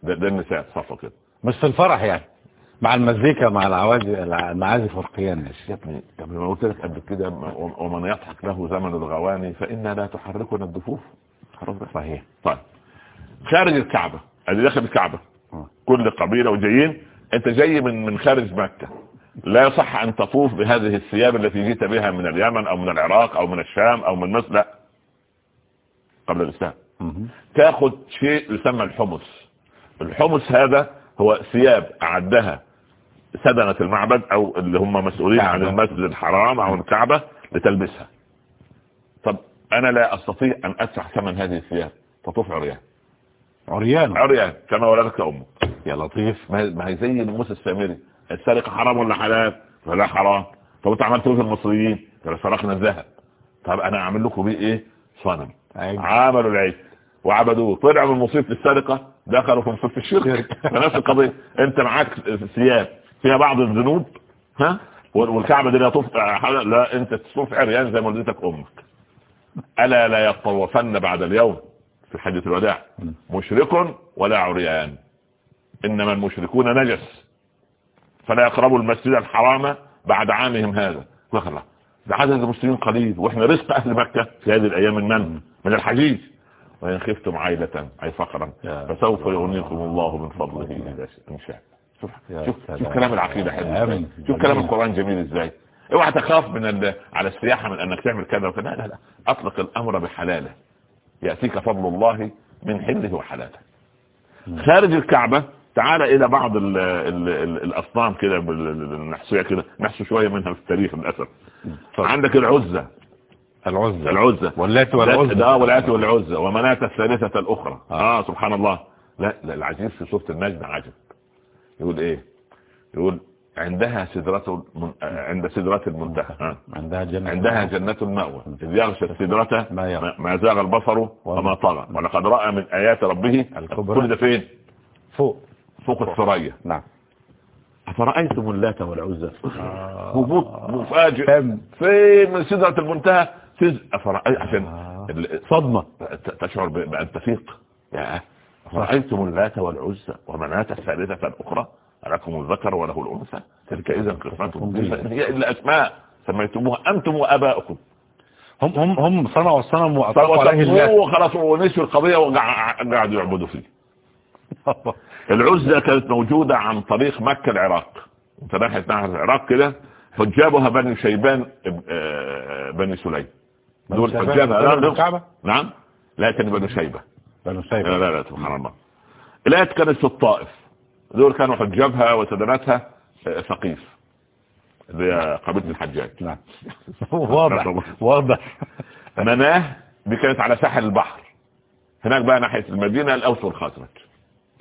ده, ده النساء صفوا كده. مش في الفرح يعني. مع المزيكا مع العوازف المعازف والقيان يا ابني قبل ما قلت لك قبل كده ومن يضحك له زمن الغواني فإنا لا تحركنا بقى. صحيح طيب. خارج الكعبة اللي داخل الكعبة. آه. كل قبيلة وجايين. أنت جاي من من خارج مكة. لا يصح أن تطوف بهذه الثياب التي جئت بها من اليمن أو من العراق أو من الشام أو من مصر. لا. قبل الإسلام. تاخد شيء يسمى الحمص. الحمص هذا هو ثياب أعدها سدنة المعبد أو اللي هم مسؤولين عن. المسجد الحرام أو الكعبة لتلبسها طب أنا لا أستطيع أن أدفع ثمن هذه الثياب. تطوف عريان. عريان. عريان كما ولدك أمك يا لطيف. ما هي زي موسى السامري. السرقة حرام ولا حلال؟ فلا حرام. طب أنت عملت إيه المصريين؟ سرقنا الذهب. طب أنا أعمل لكم بيه إيه؟ صنم. عيب. عملوا العيد وعبدوه. طلعوا من مصيبة السرقة دخلوا في مصيبة الشرك. فنفس القضية. أنت معاك ثياب. فيها بعض الذنوب ها؟ وال- والكعبة دي لا تطوف لا انت تطوف عريان زي ما ولدتك أمك. ألا لا يطوفن بعد اليوم في حجة الوداع. مشرك ولا عريان. إنما المشركون نجس. فلا يقربوا المسجد الحرام بعد عامهم هذا. وخلا ده عدد المسلمين قليل. وإحنا رزق أهل مكة في هذه الأيام المن من؟ الحجيج. وإن خفتم عائلة أي فقرا فسوف يغنيكم الله من فضله إن شاء. شوف شوف. شوف كلام العقيدة حلو. شوف كلام القرآن جميل إزاي. اوعى تخاف من ال... على السياحة من أنك تعمل كذا وكذا. لا لا لا. أطلق الأمر بحلاله. يأتيك فضل الله من حله وحلاله. خارج الكعبة تعال إلى بعض ال ال ال الأصنام كده نحصيها كده. نحصو شوية منها في التاريخ للأسف. عندك العزة. العزة. العزة. واللات والعزة. ده والآت والعزة. ومناة الثالثة الأخرى. آه. سبحان الله. لا, لا العجيب في سورة النجم عجب. يقول إيه؟ يقول عندها سدرة. آه، عند سدرة المنتهى. آه. عندها جنة عندها جنة المأوى. إذ يغشى السدرة ما زاغ البصر وما طغى. ولقد رأى من آيات ربه الكبرى. كل ده فين؟ فوق. فوق الثريا. نعم. أفرأيتم اللات والعزى؟ آه. هبوط مفاجئ. كم فين من سدرة المنتهى؟ سز أفرأي عشان آه. صدمة. تشعر بأن تفيق. يا رأيتم اللات والعزى ومناة الثالثة الأخرى لكم الذكر وله الأنثى. تلك إذا إن هي إلا أسماء سميتموها أنتم وآباؤكم. هم هم هم صنعوا الصنم وأطلقوا عليه اللات. وخلاص ونسوا القضية وقعدوا يعبدوا فيه. *laughs* العزة كانت موجودة عن طريق مكة العراق. أنت ناحية نهر العراق كده حجابها بني شيبان آه، بني سليم. دول حجابها؟ نعم. لا كان بني شيبة. بنو لا سيبة لا لا سبحان الله. الآيات كانت في الطائف. دول كانوا حجابها وسدناتها آه، ثقيف اللي هي قبيلة الحجاج نعم. *laughs* واضح واضح. *laughs* مناه دي كانت على ساحل البحر. هناك بقى ناحية المدينة الأوس والخزرج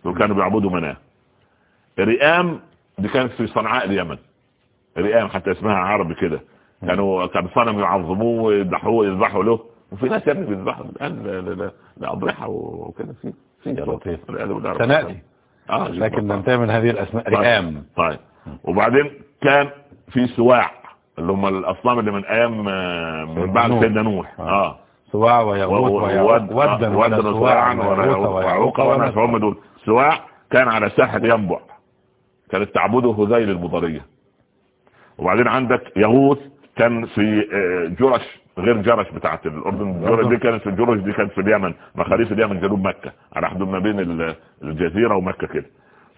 دول كانوا بيعبدوا مناه. رئام دي كانت في صنعاء اليمن. رئام حتى اسمها عربي كده. كانوا كان صنم يعظموه ويذبحوه ويذبحوا له. وفي ناس يعني بيذبحوا الآن لأضرحة وكده. في في لطيف. سنأتي آه لكن ننتهي من هذه الأسماء. رئام طيب. وبعدين كان في سواع اللي هم الأصنام اللي من أيام آه، من بعد. سيدنا نوح. آه. سواع ويغوث ودا وسواعا ويغوث ويعوق ويعوق ونسر هم دول. سواع كان على ساحل ينبع. كانت تعبده هذيل البضرية وبعدين عندك يغوث كان في آه، جرش. غير جرش بتاعت الأردن. جرش دي كانت في جرش دي كانت في اليمن. مخاريف اليمن جنوب مكة. على حدود ما بين ال- الجزيرة ومكة كده.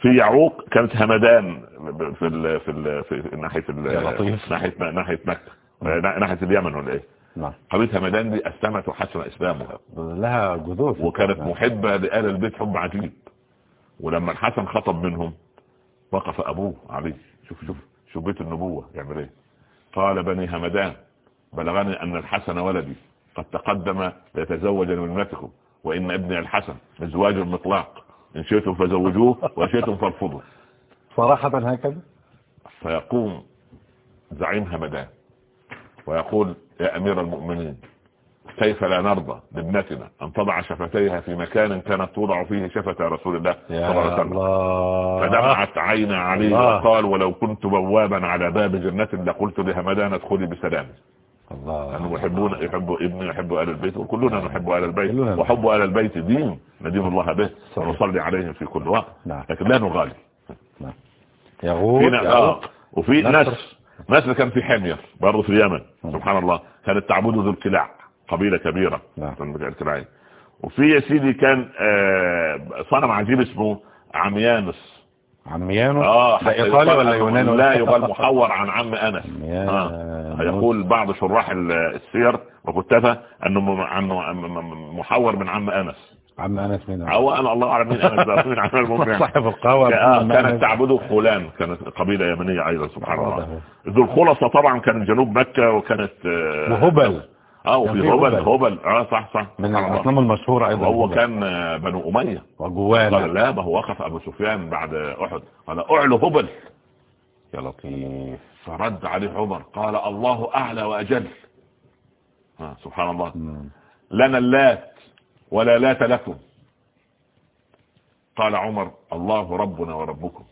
في يعوق كانت همدان في ال في ال في ال. ناحية ناحية مكة. آه، ناحية اليمن ولا إيه؟ نعم. قبيلة همدان دي اسلمت وحسن إسلامها. لها جذور وكانت. محبة لآل البيت حب عجيب. ولما الحسن خطب منهم وقف أبوه عليه. شوف شوف شوف بيت النبوة يعمل إيه؟ قال بني همدان بلغني أن الحسن ولدي قد تقدم ليتزوج لمنتكم وإن ابني الحسن مزواج مطلاق إن شئتم فزوجوه وشئتم فارفضوا صراحة هكذا. فيقوم زعيم همدان ويقول يا أمير المؤمنين كيف لا نرضى لابنتنا أن تضع شفتيها في مكان كانت توضع فيه شفة رسول الله صلى الله عليه وسلم؟ فدمعت عين علي. وقال ولو كنت بوابا على باب جنة لقلت لهمدان ادخلي بسلام الله. يحبون يحب ابني يحب آل البيت وكلنا نحب آل البيت. وحب آل البيت دين ندين الله به. ونصلي عليهم في كل وقت. نعم. لكن لا نغالي. يغوث في ن- آه. وفي. نسر. نسر كان في حمير برضه في اليمن. سبحان الله. كانت تعبده ذو الكلاع قبيلة كبيرة. نعم. وفي يا سيدي كان آه، صنم عجيب اسمه عميانس. عميانو آه ده حتى ايطالي يقال ولا أنه يوناني لا يقال محور عن عم أنس. يا آه. يقول بعض شراح ال- السير وكتابه أنه م- عنه محور من عم أنس. عم أنس مين هو؟ أنا الله أعلم مين أنس ده مين عم المهم *laughs* صاحب القهوة آه كانت أنس. تعبده خولان كانت قبيلة يمنية أيضا سبحان آه، الله ذو الخلصة طبعا كان جنوب مكة وكانت آه، وهبل. آه وفي في هبل. هبل. آه صح صح. من. الأصنام المشهورة أيضا وهو هبل. كان آه، بنو أمية. قال وجوانا لا ما هو وقف أبو سفيان بعد أحد. قال أعلو هبل. يا لطيف. فرد عليه عمر. قال الله أعلى وأجل. آه سبحان الله. مم. لنا اللات ولا لات لكم. قال عمر الله ربنا وربكم.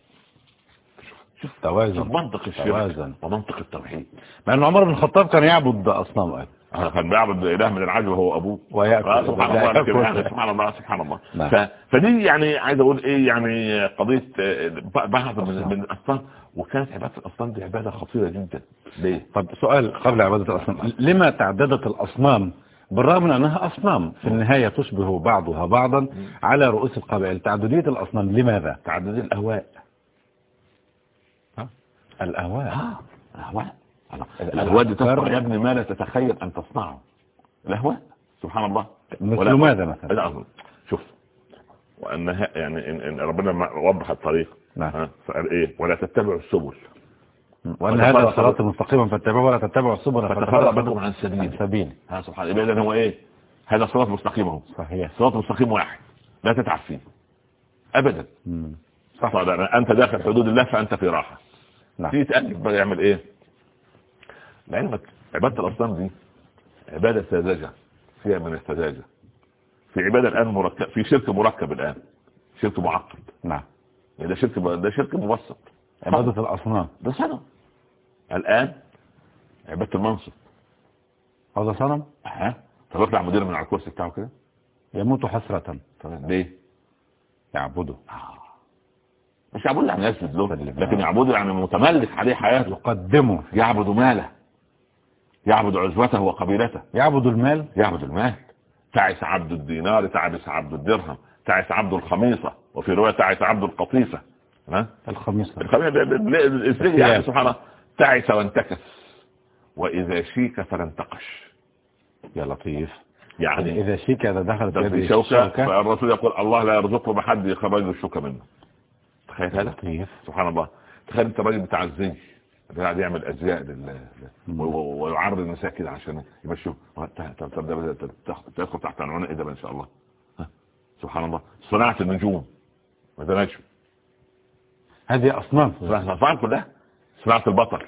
شوف توازن منطق الشرك. ومنطق التوحيد. مع إن عمر بن الخطاب كان يعبد أصنام كان بيعبد اله من العجب وهو أبوه. ويأكل آه سبحان الله يعني سبحان الله سبحان الله. نعم. ف... فدي يعني عايز أقول إيه يعني قضية آه، بعض من, من الاصنام وكانت عبادة الأصنام دي عبادة خطيرة جدا. ليه؟ طب سؤال قبل عبادة الأصنام. لما تعددت الأصنام بالرغم من أنها أصنام في النهاية تشبه بعضها بعضا على رؤوس القبائل. تعددية الأصنام لماذا؟ تعدد الأهواء. الأهواء. آه دي تصنع يا ابني ما لا تتخيل أن تصنعه. الاهواء سبحان الله. مثل ماذا مثلا؟ لا شوف. وأن ه- يعني إن, إن ربنا ما وضح الطريق. نعم. فقال إيه؟ ولا تتبعوا السبل. وأن هذا صراط مستقيما فاتبعوا ولا تتبعوا السبل فتفرق بكم عن سبيل سبيل ها سبحان الله. اذا هو إيه؟ هذا صراط مستقيم اهو صحيح. صراط مستقيم واحد. لا تتعب فيه. ابدا. مم. صح. أنت داخل حدود الله فأنت في راحة. نعم. تيجي تقلب بقى يعمل إيه؟ لعلمك عبادة الأصنام دي عبادة ساذجة فيها من السذاجه في عبادة الآن مركب في شرك مركب الآن شرك معقد. نعم. يعني ده شرك ده شرك مبسط. عبادة الأصنام. ده صنم. الآن عبادة المنصب. هذا صنم؟ ها؟ طب يطلع مدير من على الكرسي بتاعه كده. يموت حسرة. طب ليه؟ يعبده. مش يعبد يعني يسجد له. لكن يعبده يعني متملك عليه حياته. يقدمه. يعبد ماله. يعبد عزوته وقبيلته. يعبد المال. يعبد المال. تعس عبد الدينار تعس عبد الدرهم تعس عبد الخميصة. وفي رواية تعس عبد الخميس الخميصة. الإسلام يعني سبحان الله. تعس وانتكس. وإذا شيك فلانتقش. يا لطيف. يعني إذا شيك إذا دخلت في شوكة فالرسول يقول الله لا يرزقه بحد يخرج الشوكة منه. تخيل هذا. لطيف. سبحان الله. تخيل أنت راجل بتاع الزي قاعد يعمل ازياء لل ويعرض النساء كده عشان يمشوا طب طب- طب تدخل تحت عنوان إيه ده إن شاء الله. سبحان الله. صناعة النجوم. ما نجم هذه أصنام صناعة كلها صناعة البطل.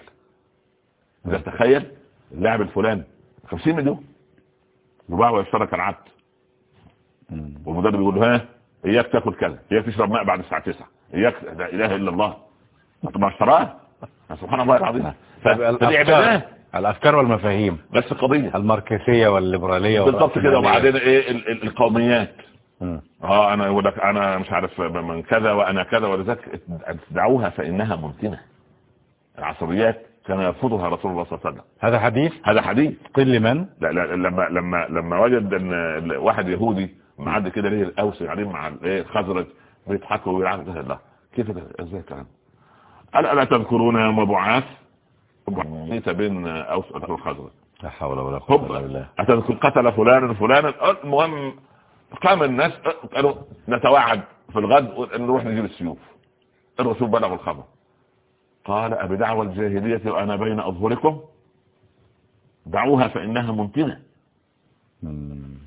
ده تخيل اللاعب الفلاني. 50 مليون. يباع ويشترك العبد. والمدرب يقول له ها إياك تاكل كذا. إياك تشرب ماء بعد الساعة 9 إياك لا إله إلا الله. انت ما اشتراه سبحان الله العظيم. فدي عبادات الأفكار والمفاهيم. بس قضية. الماركسية والليبرالية بالضبط كده. وبعدين إيه القوميات. آه أنا يقول لك أنا مش عارف من كذا وأنا كذا ولذلك دعوها فإنها ممتنه العصبيات كان يرفضها رسول الله صلى الله عليه وسلم. هذا حديث؟ هذا حديث. قل لمن لا لا لما لما لما وجد إن واحد يهودي معدي كده ليه الأوس قاعدين مع الايه الخزرج بيضحكوا ويلعبوا. لا كيف إزاي الكلام؟ قال ألا تذكرون يوم بعاث بعث بين أوس والخزرج لا حول ولا قوة إلا بالله. أتذكر قتل فلان فلانا؟ المهم قام الناس قالوا نتوعد في الغد نروح نجيب السيوف. الرسول بلغ الخبر. قال أبدعوى الجاهلية وأنا بين أظهركم؟ دعوها فإنها ممتنة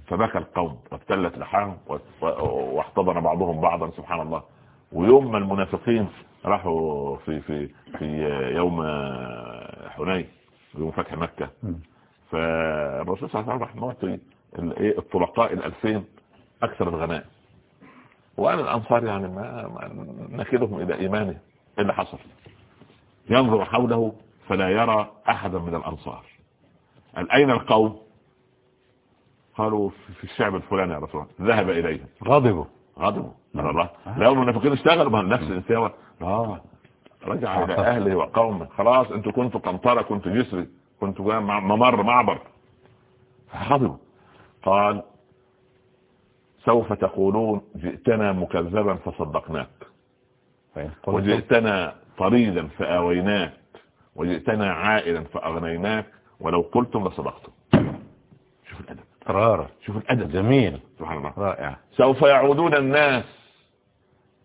فبكى القوم وابتلت لحاهم واحتضن بعضهم بعضا سبحان الله. ويوم ما المنافقين راحوا في في في يوم حنين يوم فتح مكة. فالرسول صلى الله عليه وسلم معطي الطلقاء الألفين أكثر الغنائم وأنا الأنصار يعني ما نكلهم إلى إيمانه إيه اللي حصل. ينظر حوله فلا يرى أحدا من الأنصار. أين القوم؟ قالوا في الشعب الفلاني يا رسول الله. ذهب إليهم. غضبوا. غضبوا من الله. لا المنافقين اشتغلوا من نفس الانسان آه رجع إلى *laughs* أهله وقومه. خلاص أنتوا كنتوا قنطرة كنتوا جسري كنتوا ممر معبر. فغضبوا قال سوف تقولون جئتنا مكذبا فصدقناك. وجئتنا طريدا فآويناك. وجئتنا عائلا فأغنيناك. ولو قلتم لصدقتم. شوف الأدب. قرار شوف الأدب جميل. سبحان الله. رائع. سوف يعودون الناس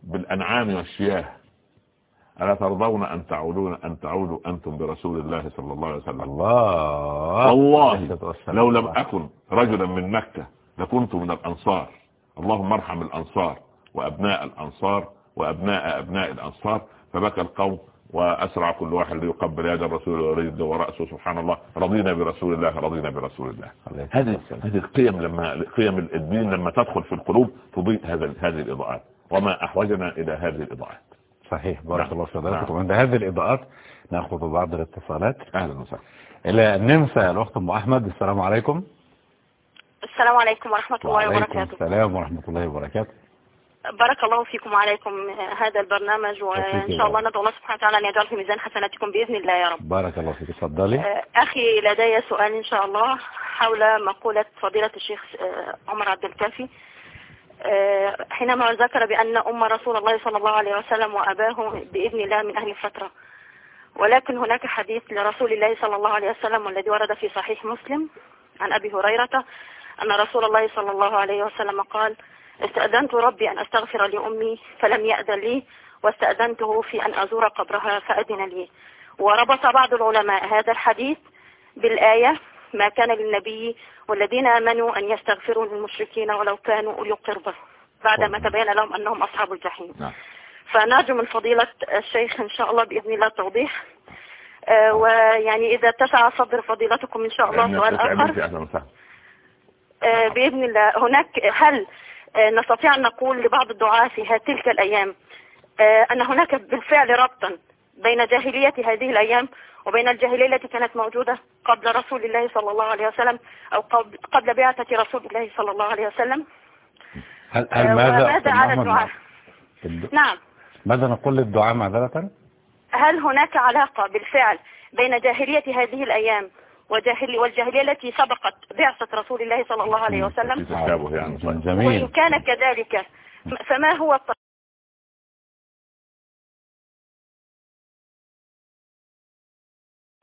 بالأنعام والشياه. ألا ترضون أن تعودون أن تعودوا أنتم برسول الله صلى الله عليه وسلم؟ الله. والله لو لم أكن رجلا من مكة لكنت من الأنصار. اللهم ارحم الأنصار وأبناء الأنصار وأبناء أبناء الأنصار. فبكى القوم وأسرع كل واحد ليقبل يد الرسول ويريد ورأسه سبحان الله. رضينا برسول الله رضينا برسول الله. هذه هذه القيم لما قيم الدين لما تدخل في القلوب تضيء هذه هذه الإضاءات. وما أحوجنا إلى هذه الإضاءات. صحيح. بارك نعم. الله في نعم. وعند هذه الإضاءات نأخذ بعض الاتصالات. أهلا وسهلا. إلى النمسا الأخت أم أحمد. السلام عليكم. السلام عليكم ورحمة الله وبركاته. السلام ورحمة الله وبركاته. بارك الله فيكم وعليكم هذا البرنامج وإن شاء الله ندعو الله سبحانه وتعالى أن يجعل في ميزان حسناتكم بإذن الله يا رب. بارك الله فيك تفضلي. أخي لدي سؤال إن شاء الله حول مقولة فضيلة الشيخ عمر عبد الكافي. حينما ذكر بأن أم رسول الله صلى الله عليه وسلم وأباه بإذن الله من أهل الفترة. ولكن هناك حديث لرسول الله صلى الله عليه وسلم والذي ورد في صحيح مسلم عن أبي هريرة أن رسول الله صلى الله عليه وسلم قال استأذنت ربي أن أستغفر لأمي فلم يأذن لي واستأذنته في أن أزور قبرها فأذن لي. وربط بعض العلماء هذا الحديث بالآية ما كان للنبي والذين آمنوا أن يستغفروا للمشركين ولو كانوا أولي قربة بعدما تبين لهم أنهم أصحاب الجحيم. نعم. فنرجو من فضيلة الشيخ إن شاء الله بإذن الله التوضيح. آه ويعني إذا اتسع صدر فضيلتكم إن شاء الله سؤال آخر. آه بإذن الله. هناك هل نستطيع أن نقول لبعض الدعاة في تلك الأيام أن هناك بالفعل ربطا بين جاهلية هذه الأيام وبين الجاهلية التي كانت موجودة قبل رسول الله صلى الله عليه وسلم أو قبل, قبل بعثة رسول الله صلى الله عليه وسلم. هل, هل ماذا, ماذا على الدعاء؟ نعم. ماذا نقول للدعاء معذرة؟ هل هناك علاقة بالفعل بين جاهلية هذه الأيام وجاهلي والجاهلية التي سبقت بعثة رسول الله صلى الله عليه وسلم. يعني. جميل. وإن كان كذلك فما هو الطريق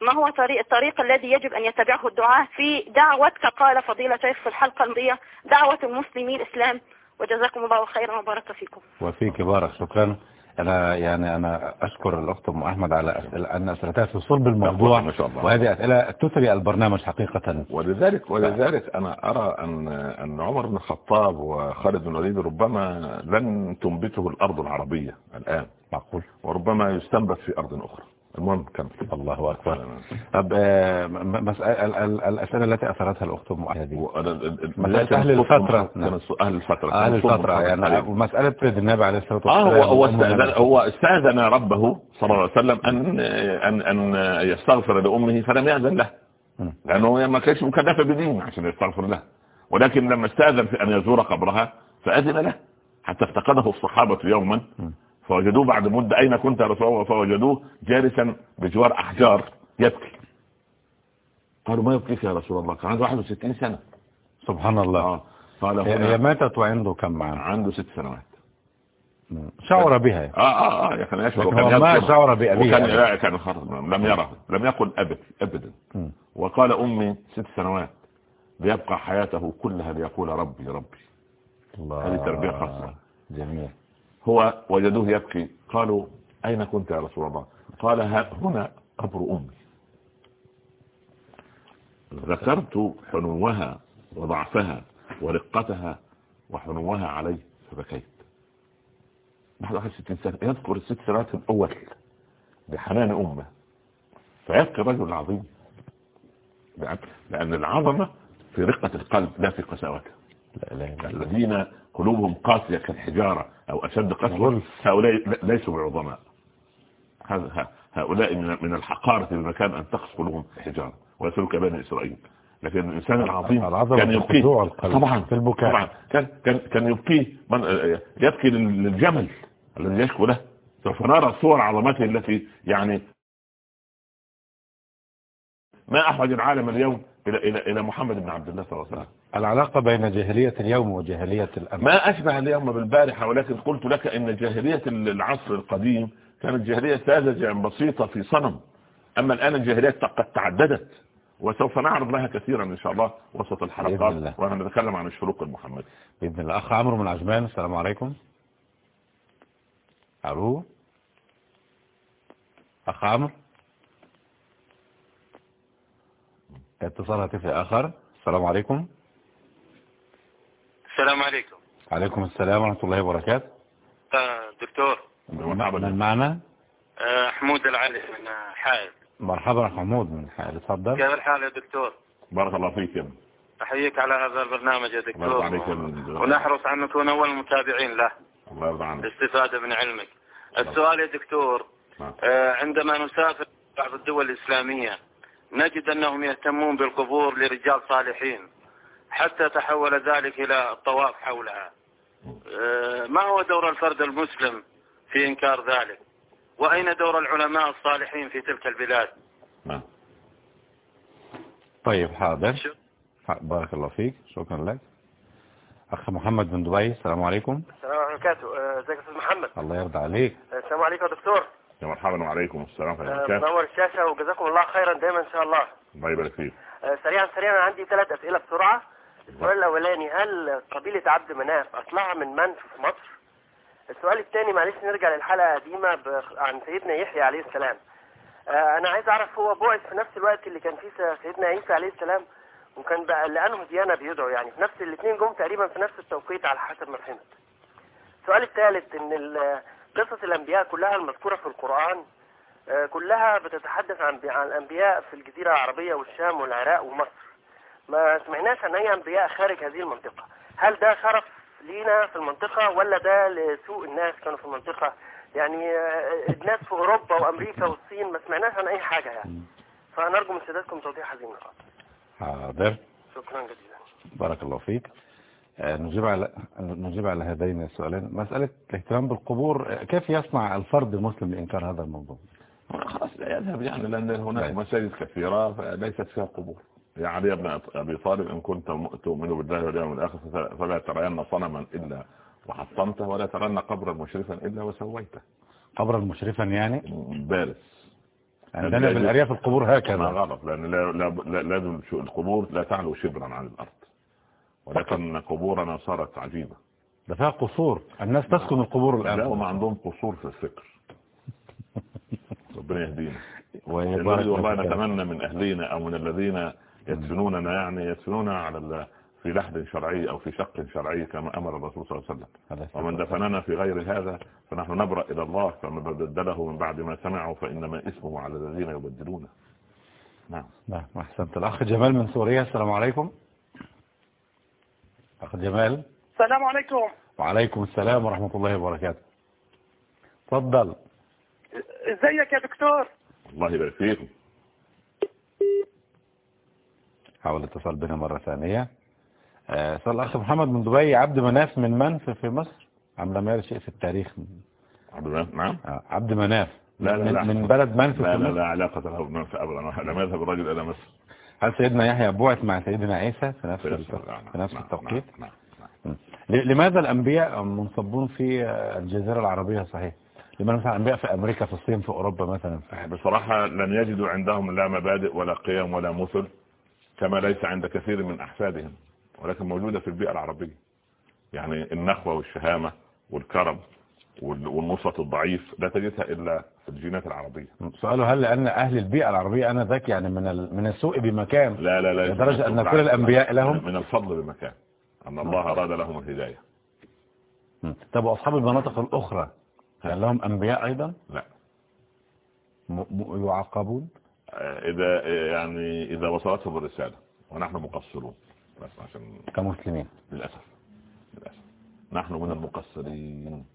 ما هو طريق الطريق الذي يجب أن يتبعه الدعاء في دعوة قال فضيلة شيخ في الحلقة الماضية دعوة المسلمين الإسلام. وجزاكم الله خيرا وبارك فيكم. وفيك بارك. شكرا. أنا يعني أنا أشكر الأخت أم أحمد على أسئلة أن أسئلتها في صلب الموضوع. ما شاء الله. وهذه أسئلة تثري البرنامج حقيقة. ولذلك ولذلك أنا أرى أن أن عمر بن الخطاب وخالد بن الوليد ربما لن تنبته الأرض العربية الآن. معقول؟ وربما يستنبت في أرض أخرى. المهم كم الله أكبر طب آه، م- مسألة ال- ال- الأسئلة التي أثرتها الأخت هذه مسألة أهل الفترة. نعم. أهل الفترة أهل كان صوت الفترة يعني عليه. مسألة النبي عليه الصلاة آه والسلام هو هو استأذن. هو استأذن ربه صلى الله عليه وسلم أن أن أن يستغفر لأمه فلم يأذن له م. لأنه ما كانش مكلفه بدين عشان يستغفر له ولكن لما استأذن في أن يزور قبرها فأذن له حتى افتقده الصحابة يوما. فوجدوه بعد مدة. أين كنت يا رسول الله؟ فوجدوه جالسا بجوار أحجار. يبكي. قالوا ما يبكيك يا رسول الله؟ كان عنده 61 سنة. سبحان الله. آه. قال هي ماتت وعنده كم معه عنده ست سنوات. شعر بها. آه آه آه يا كان يشعر. وكان ما. شعر بأبيه وكان أبدا. لا كان خرج لم يره لم يقل ابدا ابدا. م. وقال أمي ست سنوات. ليبقى حياته كلها ليقول ربي ربي. الله. هذه تربية خاصة. جميل. هو وجدوه يبكي. قالوا أين كنت يا رسول الله? قال هنا قبر أمي. ذكرت حنوها وضعفها ورقتها وحنوها علي فبكيت. بعد 61 سنة. يذكر الست سنوات الأول بحنان أمه. فيبكي الرجل العظيم لأن- العظمة في رقة القلب لا في قساوته. الذين قلوبهم قاسية كالحجارة. أو أشد قسوة هؤلاء ليسوا بعظماء هؤلاء من الحقارة بمكان أن تقص قلوبهم حجارة ويسلك بني إسرائيل. لكن الإنسان العظيم كان يبكيه. طبعا. في البكاء. طبعا. كان كان كان يبكيه من يبكي لل- للجمل الذي يشكو له. سوف نرى صور عظمته التي يعني ما أحوج العالم اليوم إلى إلى إلى محمد بن عبد الله صلى الله عليه وسلم. العلاقة بين جاهلية اليوم وجاهلية الأمس ما أشبه اليوم بالبارحة ولكن قلت لك إن جاهلية العصر القديم كانت جاهلية ساذجة بسيطة في صنم. أما الآن الجاهلية قد تعددت وسوف نعرض لها كثيرا إن شاء الله وسط الحلقات الله. ونتكلم عن الشروق المحمدي. بإذن الله. أخ عمرو من عجمان السلام عليكم. ألو؟ أخ عمرو؟ اتصال هاتفي آخر. السلام عليكم. السلام عليكم. عليكم السلام ورحمة الله وبركاته. آه، دكتور. مرحبا من معنا. آه، حمود العلي من حائل. مرحبا أخ محمود من حائل. اتفضل. كيف الحال يا دكتور؟ بارك الله فيك يا. أحييك على هذا البرنامج يا الله دكتور. ونحرص أن نكون أول المتابعين له. الله يرضى عنك. الاستفادة من علمك. السؤال يا دكتور نعم. آه، عندما نسافر بعض الدول الإسلامية نجد أنهم يهتمون بالقبور لرجال صالحين حتى تحول ذلك إلى الطواف حولها. آه، ما هو دور الفرد المسلم في إنكار ذلك؟ وأين دور العلماء الصالحين في تلك البلاد؟ نعم. طيب حاضر. بارك الله فيك. شكرا لك. أخ محمد من دبي السلام عليكم. السلام عليكم. وبركاته ازيك يا أستاذ محمد؟ الله يرضى عليك. السلام عليكم يا دكتور. يا مرحبا وعليكم السلام ورحمة الله آه، وبركاته. منور الشاشة وجزاكم الله خيرا دايما إن شاء الله. الله يبارك فيك. آه، سريعا سريعا أنا عندي ثلاث أسئلة بسرعة. السؤال الأولاني هل قبيلة عبد مناف أصلها من منف في مصر؟ السؤال الثاني معلش نرجع للحلقة قديمه ب- عن سيدنا يحيى عليه السلام. آه، أنا عايز أعرف هو بعث في نفس الوقت اللي كان فيه سيدنا عيسى عليه السلام وكان بقى لأنه ديانه بيدعو يعني في نفس الاثنين جم تقريبا في نفس التوقيت على حسب ما فهمت. السؤال الثالث إن ال- قصص الأنبياء كلها المذكورة في القرآن آه، كلها بتتحدث عن عن الأنبياء في الجزيرة العربية والشام والعراق ومصر. ما سمعناش عن أي أنبياء خارج هذه المنطقة. هل ده شرف لينا في المنطقة ولا ده لسوء الناس كانوا في المنطقة؟ يعني آه، الناس في أوروبا وأمريكا والصين ما سمعناش عن أي حاجة يعني. فنرجو من سيادتكم توضيح هذه النقاط. حاضر. شكرا جزيلا. بارك الله فيك. نجيب على نجيب على هذين السؤالين. مسألة الاهتمام بالقبور آه، كيف يصنع الفرد المسلم لإنكار هذا الموضوع؟ خلاص لا يذهب يعني لأن هناك طيب. مساجد كثيرة ليست فيها قبور. يا علي بن أبي طالب إن كنت تؤمن بالله واليوم الآخر فلا- ترين صنما إلا وحطمته ولا ترين قبرا مشرفا إلا وسويته. قبرا مشرفا يعني؟ بارز. عندنا بالأرياف القبور هكذا. غلط لأن لا لا لا القبور لا تعلو شبرا عن الأرض. ولكن قبورنا صارت عجيبة. ده فيها قصور. الناس تسكن القبور لا الآن هم عندهم قصور في الفكر. *laughs* ربنا يهدينا. والله. نتمنى من أهلينا أو من الذين يدفنوننا يعني يدفنون على في لحد شرعي أو في شق شرعي كما أمر الرسول صلى الله عليه وسلم. ومن دفننا في غير هذا فنحن نبرأ إلى الله فمن بدله من بعد ما سمعوا فإنما اسمه على الذين يبدلونه. نعم. نعم أحسنت. الأخ جمال من سوريا السلام عليكم. أخ جمال. السلام عليكم. وعليكم السلام ورحمة الله وبركاته. تفضل. ازيك يا دكتور؟ الله يبارك فيكم. حاول الاتصال بنا مرة ثانية. آه، سؤال الأخ محمد من دبي عبد مناف من منف في مصر. عم لم شيء في التاريخ. عبد المناف نعم. آه، عبد مناف. لا لا من, لا. من بلد منف لا لا لا علاقة له بمنف أبدا. لم يذهب الرجل إلى مصر. هل سيدنا يحيى بعث مع سيدنا عيسى في نفس في نعم، نفس نعم، التوقيت؟ نعم، نعم، ل- لماذا الأنبياء منصبون في الجزيرة العربية؟ صحيح. لماذا مثلا الأنبياء في أمريكا في الصين في أوروبا مثلا؟ نعم. بصراحة لن يجدوا عندهم لا مبادئ ولا قيم ولا مثل كما ليس عند كثير من أحفادهم ولكن موجودة في البيئة العربية. يعني النخوة والشهامة والكرم وال- والنصرة الضعيف لا تجدها إلا الجينات العربية. سؤاله هل لأن أهل البيئة العربية أنا ذاك يعني من ال- من السوء بمكان لا لا لا لدرجة أن كل الأنبياء لهم؟ من الفضل بمكان. أن الله أراد لهم الهداية. طب وأصحاب المناطق الأخرى كان لهم أنبياء أيضا؟ لا. م- م- يعاقبون؟ آه، إذا يعني إذا وصلتهم الرسالة ونحن مقصرون. بس عشان كمسلمين. للأسف. للأسف. نحن من المقصرين.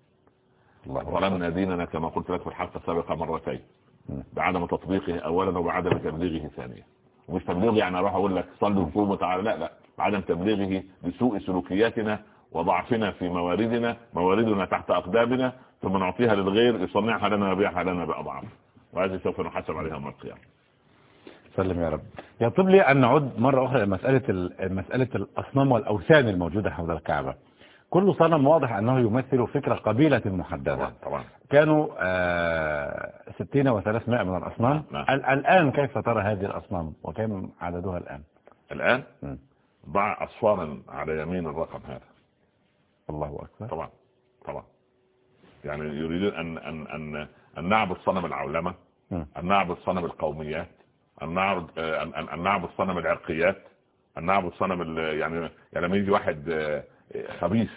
ظلمنا ديننا كما قلت لك في الحلقة السابقة مرتين. بعدم تطبيقه أولا وبعدم تبليغه ثانيا. ومش تبليغ يعني أروح أقول لك صلوا وصوموا تعالى لا لا. بعدم تبليغه بسوء سلوكياتنا وضعفنا في مواردنا مواردنا تحت أقدامنا ثم نعطيها للغير يصنعها لنا ويبيعها لنا بأضعاف. وهذه سوف نحاسب عليها يوم القيامة. سلم يا رب. يطلب لي أن نعود مرة أخرى إلى مسألة ال- مسألة الأصنام والأوثان الموجودة حول الكعبة. كل صنم واضح أنه يمثل فكرة قبيلة محددة. طبعا طبعا. كانوا آه، ستين وثلاثمائة من الأصنام. نعم. ال- الآن كيف ترى هذه الأصنام؟ وكم عددها الآن؟ الآن. ضع أصفارا على يمين الرقم هذا. الله أكبر. طبعا طبعا. يعني يريدون أن أن أن أن نعبد صنم العولمة. أن نعبد صنم القوميات أن نعبد أن أن- نعبد صنم العرقيات أن نعبد صنم يعني يعني لما يجي واحد آه، خبيث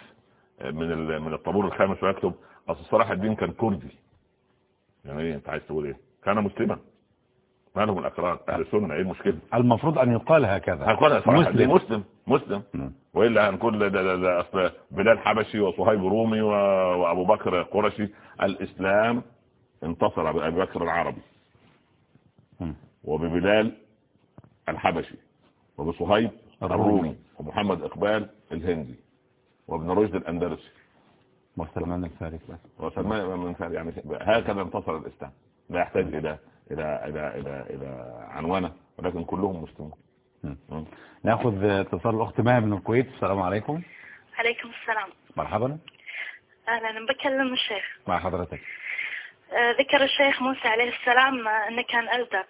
من من الطابور الخامس ويكتب أصل صلاح الدين كان كردي. يعني إيه؟ أنت عايز تقول إيه؟ كان مسلما. ما لهم الاكراد أهل السنة إيه المشكلة؟ المفروض أن يقال هكذا. الدين. مسلم. مسلم. مسلم. وإلا هنقول ده, ده, ده أصل بلال حبشي وصهيب رومي و... وأبو بكر قرشي الإسلام انتصر بأبي بكر العربي. وببلال الحبشي. وبصهيب الرومي. الرومي. ومحمد إقبال الهندي. وابن رشد الأندلسي. وسلمان الفارسي وسلمان من فعل يعني هكذا انتصر الإسلام. لا يحتاج إلى إلى إلى إلى إلى عنوانه ولكن كلهم مسلمون. ناخذ اتصال الأخت مها من الكويت. السلام عليكم. عليكم السلام. مرحبا. أهلا أنا بكلم الشيخ. مع حضرتك. آه، ذكر الشيخ موسى عليه السلام أنه كان ألدغ.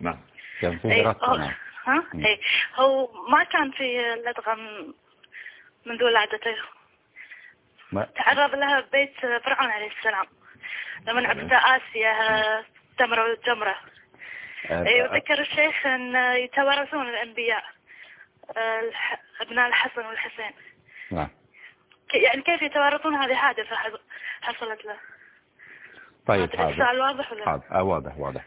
نعم. كان في دراسة. ها. أي هو ما كان في لدغة من- منذ ولادته ما- تعرض لها ببيت فرعون عليه السلام. لما عبد آسيا آه، تمرة وجمرة آه، أي وذكر الشيخ أن يتوارثون الأنبياء آه، أبناء الحسن والحسين. نعم. يعني كيف يتوارثون؟ هذه حادثة حص- حصلت له. طيب حاضر السؤال واضح ولا حاضر آه واضح واضح.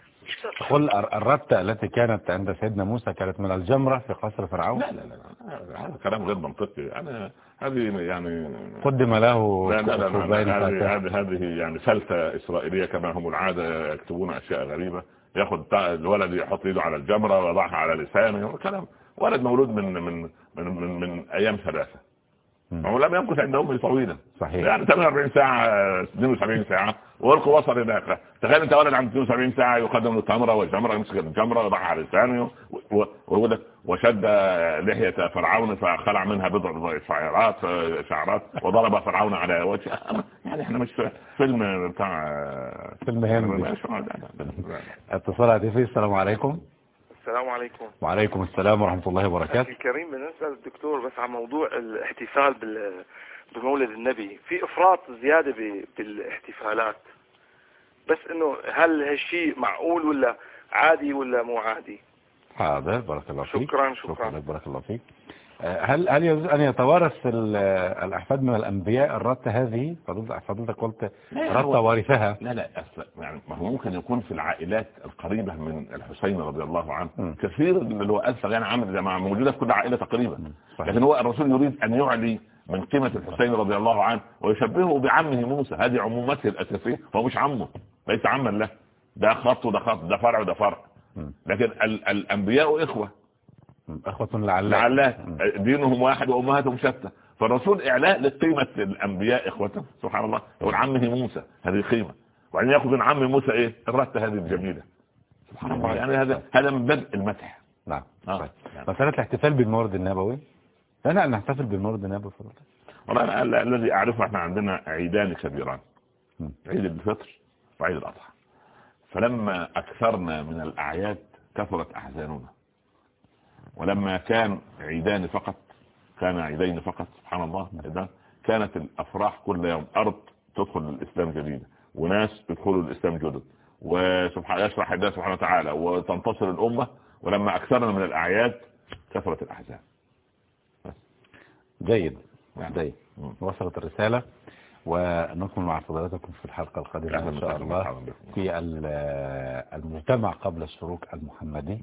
قل الر- الربطة التي كانت عند سيدنا موسى كانت من الجمرة في قصر فرعون لا لا لا. هذا كلام غير منطقي أنا هذه يعني قدم له لا لا لا, هذه. هذه يعني فلتة إسرائيلية كما هم العادة يكتبون أشياء غريبة ياخذ بتاع- الولد يحط إيده على الجمرة ويضعها على لسانه كلام ولد مولود من من من من, من أيام ثلاثة. هو لم يمكث عند أمه طويلا. صحيح. يعني 48 ساعة 72 ساعة والقوا وصل هناك تخيل أنت ولد عنده 72 ساعة يقدم له تمرة والجمرة يمسك الجمرة ويضعها على لسانه و- و- وشد لحية فرعون فخلع منها بضع شعرات شعرات وضرب فرعون على وجهه. يعني إحنا مش في فيلم بتاع فيلم هندي. اتصال هاتفي السلام عليكم. السلام عليكم. وعليكم السلام ورحمة الله وبركاته. الكريم بنسأل الدكتور بس عن موضوع الاحتفال بال- بمولد النبي في إفراط زيادة بالاحتفالات. بس إنه هل هالشيء معقول ولا عادي ولا مو عادي؟ حاضر بارك الله فيك. شكرا. شكرا لك بارك الله فيك. هل هل يجوز أن يتوارث ال- الأحفاد من الأنبياء الرتة هذه؟ فضلت فضلتك قلت هو- وارثها. لا لا يعني ما هو ممكن يكون في العائلات القريبة من الحسين رضي الله عنه م. كثير اللي هو ألف يعني عامل زي ما موجودة في كل عائلة تقريبا. لكن هو الرسول يريد أن يعلي من قيمة الحسين رضي الله عنه ويشبهه بعمه موسى. هذه عمومته الأساسية هو مش عمه ليس عما له. ده خط وده خط ده فرع وده فرع. لكن ال الأنبياء إخوة. أخوة لعلات لعلات دينهم واحد وأمهاتهم شتى. فالرسول إعلاء لقيمة الأنبياء إخوته سبحان الله. يقول عمه موسى هذه قيمة. وبعدين يأخذ من عم موسى إيه؟ الرتة هذه الجميلة. سبحان الله. يعني هذا هذا من بدء المدح. نعم. آه. طيب. مسألة الاحتفال بالمولد النبوي. لا لا نحتفل بالمولد النبوي فضلت والله الذي أعرفه إحنا عندنا عيدان كبيران. عيد الفطر وعيد الأضحى. فلما أكثرنا من الأعياد كثرت أحزاننا. ولما كان عيدان فقط كان عيدين فقط سبحان الله إذا كانت الأفراح كل يوم. أرض تدخل الإسلام جديدة وناس يدخلوا الإسلام جدد. وسبحان يشرح الله سبحانه وتعالى وتنتصر الأمة ولما أكثرنا من الأعياد كثرت الأحزان. جيد. نعم. جيد. وصلت الرسالة. ونكمل مع فضلاتكم في الحلقة القادمة إن شاء الله. في ال- المجتمع قبل الشروق المحمدي.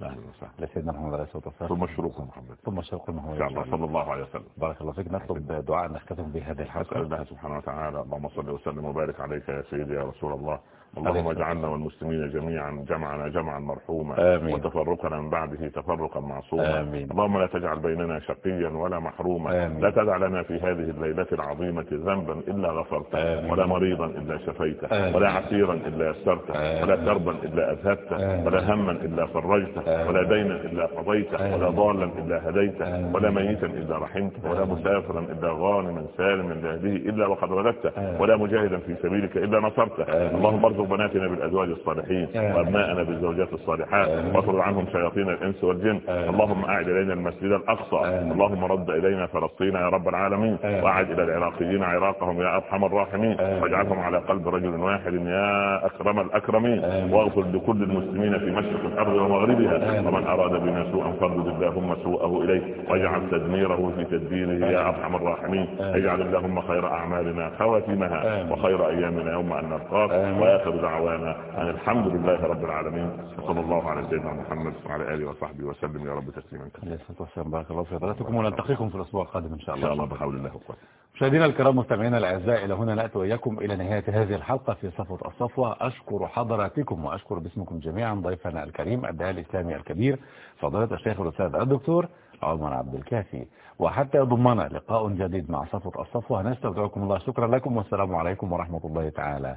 لسيدنا محمد عليه الصلاة والسلام. ثم الشروق يا محمد ثم الشروق إن المحمدي شاء الله صلى الله عليه وسلم. بارك الله فيك. نطلب دعاء نختتم بهذه أسأل الحلقة الله سبحانه وتعالى اللهم صل وسلم وبارك عليك يا سيدي يا رسول الله. اللهم اجعلنا والمسلمين جميعا جمعنا جمعا مرحوما آمين. وتفرقنا من بعده تفرقا معصوما آمين. اللهم لا تجعل بيننا شقيا ولا محروما آمين. لا تدع لنا في هذه الليلة العظيمة ذنبا إلا غفرته آمين. ولا مريضا إلا شفيته. ولا عسيرا إلا يسرته. ولا كربا إلا أذهبته. ولا هما إلا فرجته. ولا دينا إلا قضيته ولا. ضالا إلا هديته. ولا ميتا إلا رحمته ولا. مسافرا إلا غانما سالما لأهله إلا وقد رددته. ولا مجاهدا في سبيلك إلا نصرته. اللهم ارزق بناتنا بالأزواج الصالحين آمين. وأبناءنا بالزوجات الصالحات آمين. واطرد عنهم شياطين الإنس والجن آمين. اللهم أعد إلينا المسجد الأقصى. اللهم رد إلينا فلسطين يا رب العالمين. وأعد إلى العراقيين عراقهم يا أرحم الراحمين. واجعلهم على قلب رجل واحد يا أكرم الأكرمين. واغفر لكل المسلمين في مشرق الأرض ومغربها. ومن أراد بنا سوءا فردد اللهم سوءه إليه واجعل تدميره في تدبيره يا أرحم الراحمين. اجعل اللهم خير أعمالنا خواتمها. وخير أيامنا يوم أن نلقاك آمين. وآخر دعوانا أن الحمد لله رب العالمين صلى الله على سيدنا محمد وعلى آله وصحبه وسلم يا رب تسليما كثيرا. بارك الله في حضراتكم ونلتقيكم في الأسبوع القادم إن شاء إن الله شاء الله بحول الله وقوته. مشاهدينا الكرام مستمعينا الأعزاء إلى هنا نأتي وإياكم إلى نهاية هذه الحلقة في صفوة الصفوة. أشكر حضراتكم وأشكر باسمكم جميعا ضيفنا الكريم الداعي الإسلامي الكبير فضيلة الشيخ الأستاذ الدكتور عمر عبد الكافي. وحتى يضمنا لقاء جديد مع صفوة الصفوة. نستودعكم الله شكرا لكم والسلام عليكم ورحمة الله تعالى